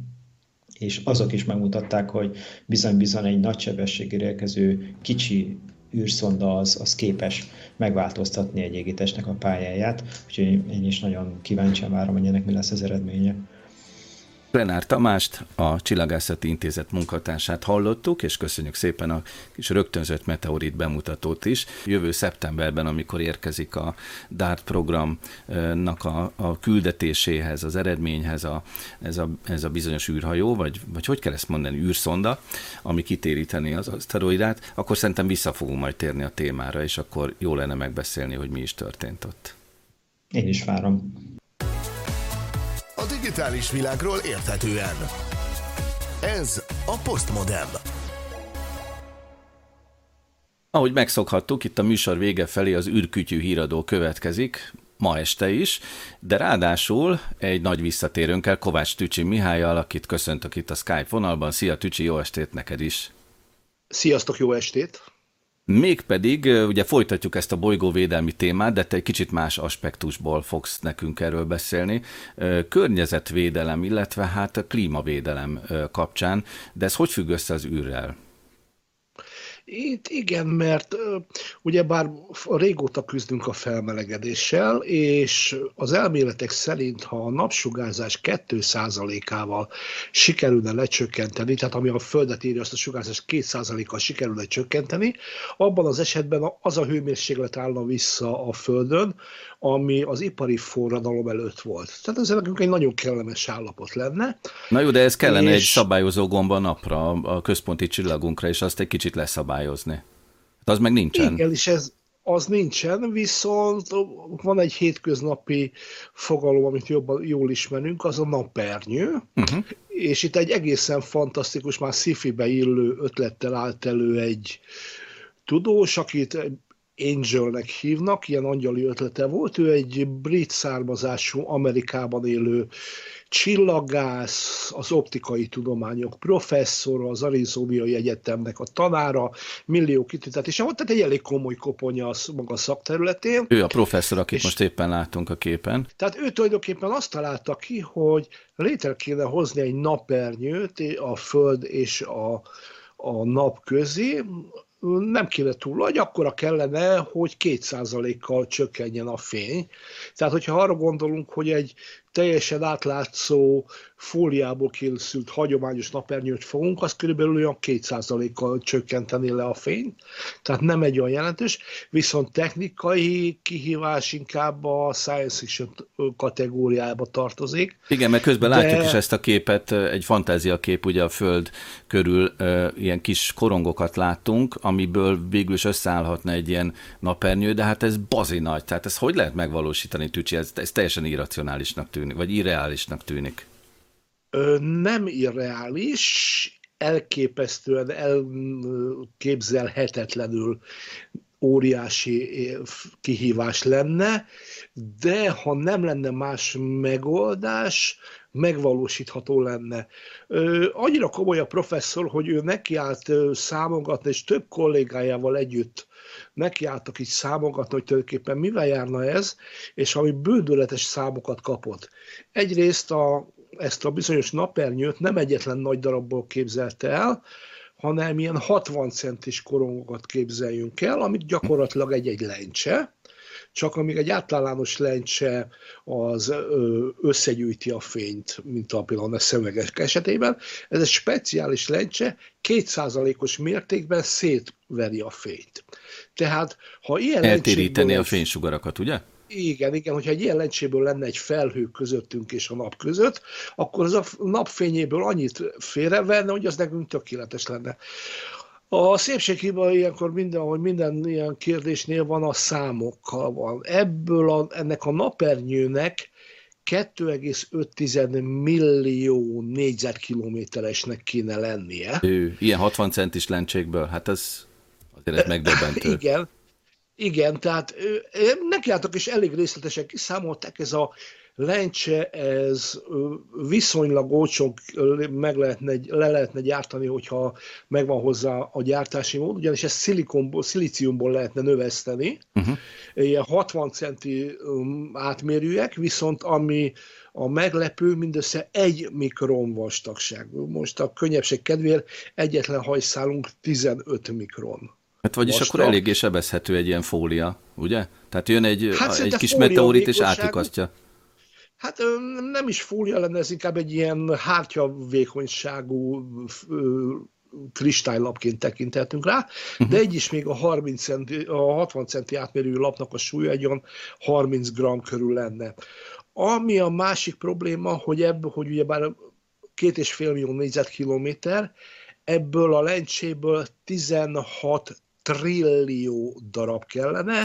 és azok is megmutatták, hogy bizony-bizony egy nagy sebességre érkező kicsi űrszonda az, az képes megváltoztatni egy égitestnek a pályáját, úgyhogy én is nagyon kíváncsian várom, hogy ennek mi lesz az eredménye. Renár Tamást, a Csillagászati Intézet munkatársát hallottuk, és köszönjük szépen a kis rögtönzött meteorit bemutatót is. Jövő szeptemberben, amikor érkezik a DART programnak a, a küldetéséhez, az eredményhez a, ez, a, ez a bizonyos űrhajó, vagy, vagy hogy kell ezt mondani, űrszonda, ami kitéríteni az aszteroidát, akkor szerintem vissza fogunk majd térni a témára, és akkor jó lenne megbeszélni, hogy mi is történt ott. Én is várom a digitális világról érthetően. Ez a Postmodem. Ahogy megszokhattuk, itt a műsor vége felé az űrkütyű híradó következik, ma este is, de ráadásul egy nagy visszatérőnkkel, Kovács Tücsi Mihályal, akit köszöntök itt a Skype vonalban. Szia Tücsi, jó estét neked is! Sziasztok, jó estét! Mégpedig ugye folytatjuk ezt a bolygóvédelmi témát, de te egy kicsit más aspektusból fogsz nekünk erről beszélni. Környezetvédelem, illetve hát a klímavédelem kapcsán, de ez hogy függ össze az űrrel? Itt igen, mert ugyebár régóta küzdünk a felmelegedéssel, és az elméletek szerint, ha a napsugárzás 2%-ával sikerülne lecsökkenteni, tehát ami a Földet írja, azt a sugárzás 2%-kal sikerülne csökkenteni, abban az esetben az a hőmérséklet állna vissza a Földön, ami az ipari forradalom előtt volt. Tehát ez nekünk egy nagyon kellemes állapot lenne. Na jó, de ez kellene és... egy szabályozó gomba napra, a központi csillagunkra, és azt egy kicsit leszabályozni. Hát az meg nincsen. Igen, és ez, az nincsen, viszont van egy hétköznapi fogalom, amit jobban, jól ismerünk, az a napernyő, uh-huh. és itt egy egészen fantasztikus, már sci-fi-be illő ötlettel állt elő egy tudós, akit Angelnek hívnak, ilyen angyali ötlete volt. Ő egy brit származású, Amerikában élő csillagász, az optikai tudományok professzora, az Arizóniai Egyetemnek a tanára, millió kitüntetése volt, tehát egy elég komoly koponya az maga szakterületén. Ő a professzor, akit és, most éppen látunk a képen. Tehát ő tulajdonképpen azt találta ki, hogy létre kéne hozni egy napernyőt a Föld és a, a nap közé, nem kéne túl nagy, akkora kellene, hogy kétszázalékkal csökkenjen a fény. Tehát, hogyha arra gondolunk, hogy egy teljesen átlátszó fóliából készült hagyományos napernyőt fogunk, az körülbelül olyan 2%-kal csökkenteni le a fényt, tehát nem egy olyan jelentős, viszont technikai kihívás inkább a science fiction kategóriába tartozik. Igen, mert közben de... látjuk is ezt a képet, egy fantáziakép, ugye a Föld körül ilyen kis korongokat láttunk, amiből végül is összeállhatna egy ilyen napernyő, de hát ez bazi nagy, tehát ez hogy lehet megvalósítani, Tücsi? Ez, ez teljesen irracionálisnak tűnik, vagy irreálisnak tűnik nem irreális, elképesztően elképzelhetetlenül óriási kihívás lenne, de ha nem lenne más megoldás, megvalósítható lenne. Ö, annyira komoly a professzor, hogy ő nekiállt számogatni, és több kollégájával együtt nekiálltak így számogatni, hogy tulajdonképpen mivel járna ez, és ami bődöletes számokat kapott. Egyrészt a, ezt a bizonyos napernyőt nem egyetlen nagy darabból képzelte el, hanem ilyen 60 centis korongokat képzeljünk el, amit gyakorlatilag egy-egy lencse, csak amíg egy általános lencse az összegyűjti a fényt, mint a például a szemüveges esetében, ez egy speciális lencse, kétszázalékos mértékben szétveri a fényt. Tehát, ha ilyen Eltéríteni a fénysugarakat, ugye? Igen, igen, hogyha egy ilyen lencséből lenne egy felhő közöttünk és a nap között, akkor az a napfényéből annyit félrevenne, hogy az nekünk tökéletes lenne. A szépséghiba ilyenkor minden, hogy minden ilyen kérdésnél van, a számokkal van. Ebből a, ennek a napernyőnek 2,5 millió négyzetkilométeresnek kéne lennie. Ő, ilyen 60 centis lencsékből, hát ez azért ez megdöbbentő. Igen, igen, tehát nekiálltak is elég részletesen kiszámolták, ez a lencse, ez viszonylag olcsón meg lehetne, le lehetne gyártani, hogyha megvan hozzá a gyártási mód, ugyanis ezt szilikonból, szilíciumból lehetne növeszteni, uh-huh. ilyen 60 centi átmérőek, viszont ami a meglepő mindössze egy mikron vastagság. Most a könnyebbség kedvéért egyetlen hajszálunk 15 mikron. Hát vagyis Vastag. akkor eléggé sebezhető egy ilyen fólia, ugye? Tehát jön egy, hát egy kis meteorit és átlyukasztja. Hát nem is fólia lenne, ez inkább egy ilyen hártya vékonyságú kristálylapként tekinthetünk rá, uh-huh. de egy is még a, 30 centi, a 60 centi átmérő lapnak a súlya egy olyan 30 gram körül lenne. Ami a másik probléma, hogy ebből, hogy ugye bár két és fél millió négyzetkilométer, ebből a lencséből 16 trillió darab kellene,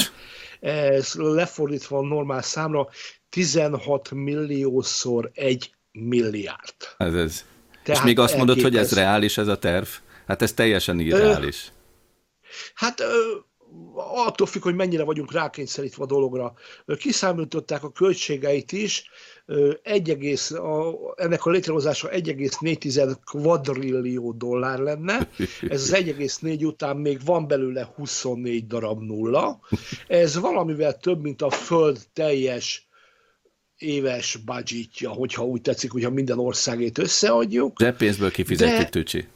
ez lefordítva a normál számra 16 milliószor egy milliárd. Ez ez. Tehát És még azt mondod, hogy ez reális ez a terv? Hát ez teljesen irreális. Hát attól függ, hogy mennyire vagyunk rákényszerítve a dologra. Kiszámították a költségeit is, 1, a, ennek a létrehozása 1,4 kvadrillió dollár lenne, ez az 1,4 után még van belőle 24 darab nulla, ez valamivel több, mint a Föld teljes éves budgetja, hogyha úgy tetszik, hogyha minden országét összeadjuk. De pénzből kifizetjük, de... Tücsi.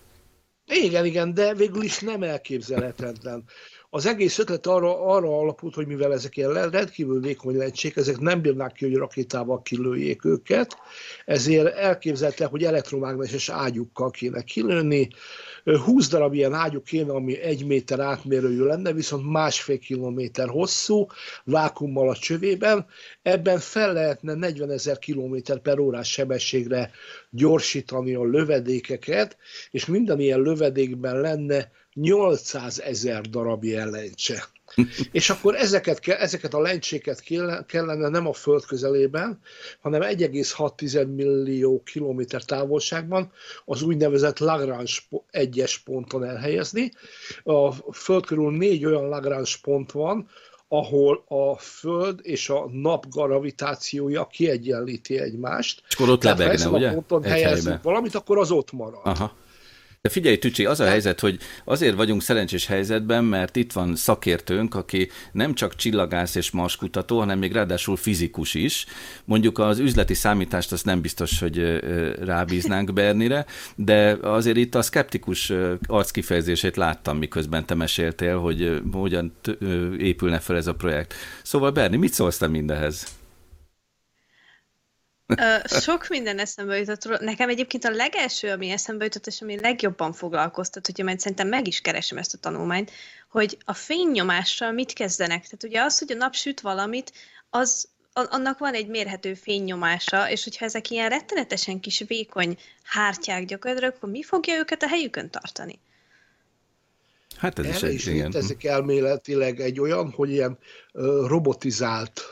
Igen, igen, de végül is nem elképzelhetetlen. Az egész ötlet arra, arra alapult, hogy mivel ezek ilyen rendkívül vékony lencsék, ezek nem bírnák ki, hogy rakétával kilőjék őket, ezért elképzelte, hogy elektromágneses ágyukkal kéne kilőni. 20 darab ilyen ágyú kéne, ami egy méter átmérőjű lenne, viszont másfél kilométer hosszú, vákummal a csövében. Ebben fel lehetne 40 ezer kilométer per órás sebességre gyorsítani a lövedékeket, és minden ilyen lövedékben lenne 800 ezer darab ilyen lencse. És akkor ezeket, ezeket a lencséket kellene nem a föld közelében, hanem 1,6 millió kilométer távolságban az úgynevezett Lagrange egyes ponton elhelyezni. A föld körül négy olyan Lagrange pont van, ahol a Föld és a nap gravitációja kiegyenlíti egymást. És akkor ott lebegne, ugye? Ha ponton helyezzük valamit, akkor az ott marad. Aha. De figyelj, Tücsi, az a helyzet, hogy azért vagyunk szerencsés helyzetben, mert itt van szakértőnk, aki nem csak csillagász és marskutató, hanem még ráadásul fizikus is. Mondjuk az üzleti számítást azt nem biztos, hogy rábíznánk Bernire, de azért itt a szkeptikus arckifejezését láttam, miközben te meséltél, hogy hogyan épülne fel ez a projekt. Szóval Berni, mit szólsz te mindehez? Sok minden eszembe jutott. Nekem egyébként a legelső, ami eszembe jutott, és ami legjobban foglalkoztat, hogyha majd szerintem meg is keresem ezt a tanulmányt, hogy a fénynyomással mit kezdenek. Tehát ugye az, hogy a nap süt valamit, az annak van egy mérhető fénynyomása, és hogyha ezek ilyen rettenetesen kis vékony hártyák gyakorlatilag, akkor mi fogja őket a helyükön tartani? Hát ez Erre is egy, igen. ezek elméletileg egy olyan, hogy ilyen robotizált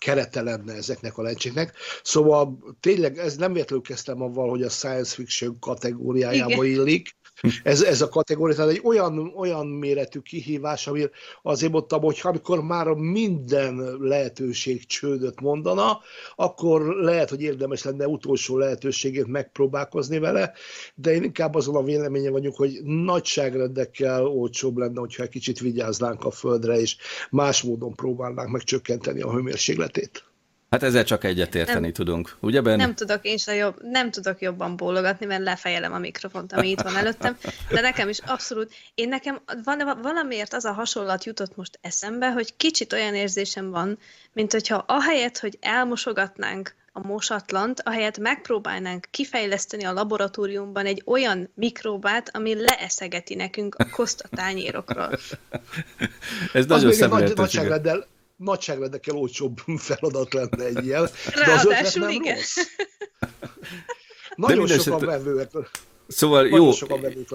kerete lenne ezeknek a lencséknek. Szóval tényleg ez nem véletlenül kezdtem avval, hogy a science fiction kategóriájába Igen. illik, ez, ez a kategória, tehát egy olyan, olyan méretű kihívás, ami azért mondtam, hogy amikor már minden lehetőség csődöt mondana, akkor lehet, hogy érdemes lenne utolsó lehetőségét megpróbálkozni vele, de én inkább azon a véleménye vagyunk, hogy nagyságrendekkel olcsóbb lenne, hogyha egy kicsit vigyáznánk a földre, és más módon próbálnánk meg csökkenteni a hőmérsékletét. Hát ezzel csak egyetérteni nem, tudunk, ugye Ben? Nem tudok én sem jobb, nem tudok jobban bólogatni, mert lefejelem a mikrofont, ami itt van előttem, de nekem is abszolút, én nekem van, valamiért az a hasonlat jutott most eszembe, hogy kicsit olyan érzésem van, mint hogyha ahelyett, hogy elmosogatnánk a mosatlant, ahelyett megpróbálnánk kifejleszteni a laboratóriumban egy olyan mikróbát, ami leeszegeti nekünk a koszt a tányérokról. Ez nagyon szemléletes nagyságrendekkel olcsóbb feladat lenne egy ilyen. De az ötlet nem igen. rossz. Nagyon sokan vevőek Szóval jó,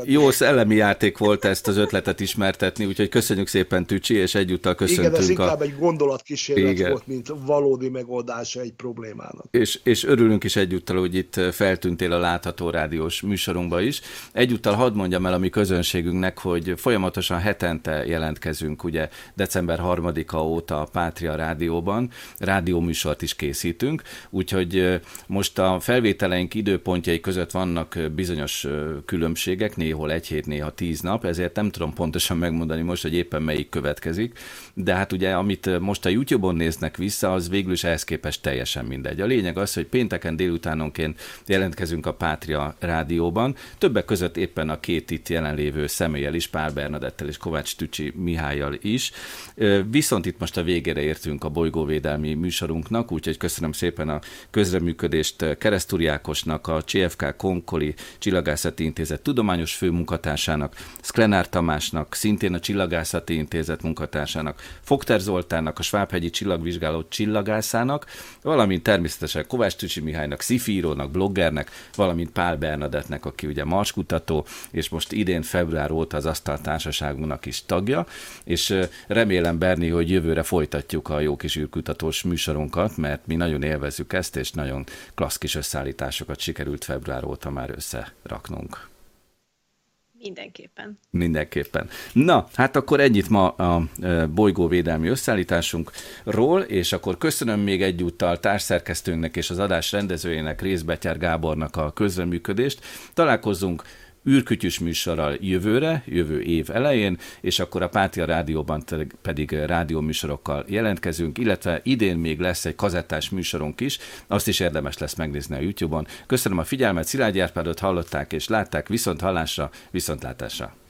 jó szellemi játék volt ezt az ötletet ismertetni, úgyhogy köszönjük szépen Tücsi, és egyúttal köszöntünk. Igen, ez inkább a... egy gondolatkísérlet Igen. volt, mint valódi megoldása egy problémának. És, és örülünk is egyúttal, hogy itt feltűntél a látható rádiós műsorunkba is. Egyúttal hadd mondjam el a mi közönségünknek, hogy folyamatosan hetente jelentkezünk, ugye december 3-a óta a Pátria Rádióban, rádióműsort is készítünk, úgyhogy most a felvételeink időpontjai között vannak bizonyos különbségek, néhol egy hét, néha tíz nap, ezért nem tudom pontosan megmondani most, hogy éppen melyik következik, de hát ugye, amit most a YouTube-on néznek vissza, az végül is ehhez képest teljesen mindegy. A lényeg az, hogy pénteken délutánonként jelentkezünk a Pátria rádióban, többek között éppen a két itt jelenlévő személyel is, Pál Bernadettel és Kovács Tücsi Mihályjal is. Viszont itt most a végére értünk a bolygóvédelmi műsorunknak, úgyhogy köszönöm szépen a közreműködést Keresztúri Ákosnak, a CFK Konkoli Csillagász Csillagászati Intézet tudományos főmunkatársának, Sklenár Tamásnak, szintén a Csillagászati Intézet munkatársának, Fogter Zoltánnak, a Svábhegyi Csillagvizsgáló csillagászának, valamint természetesen Kovács Tücsi Mihálynak, szifírónak, bloggernek, valamint Pál Bernadettnek, aki ugye marskutató, és most idén február óta az Asztal Társaságunknak is tagja, és remélem Berni, hogy jövőre folytatjuk a jó kis űrkutatós műsorunkat, mert mi nagyon élvezzük ezt, és nagyon klassz kis összeállításokat sikerült február óta már összerakni raknunk. Mindenképpen. Mindenképpen. Na, hát akkor ennyit ma a e, bolygóvédelmi összeállításunkról, és akkor köszönöm még egyúttal társszerkesztőnknek és az adás rendezőjének, Részbetyár Gábornak a közreműködést. Találkozzunk űrkütyűs műsorral jövőre, jövő év elején, és akkor a Pátia Rádióban pedig rádióműsorokkal jelentkezünk, illetve idén még lesz egy kazettás műsorunk is, azt is érdemes lesz megnézni a YouTube-on. Köszönöm a figyelmet, Szilágyi Árpádot hallották és látták, viszont hallásra, viszontlátásra.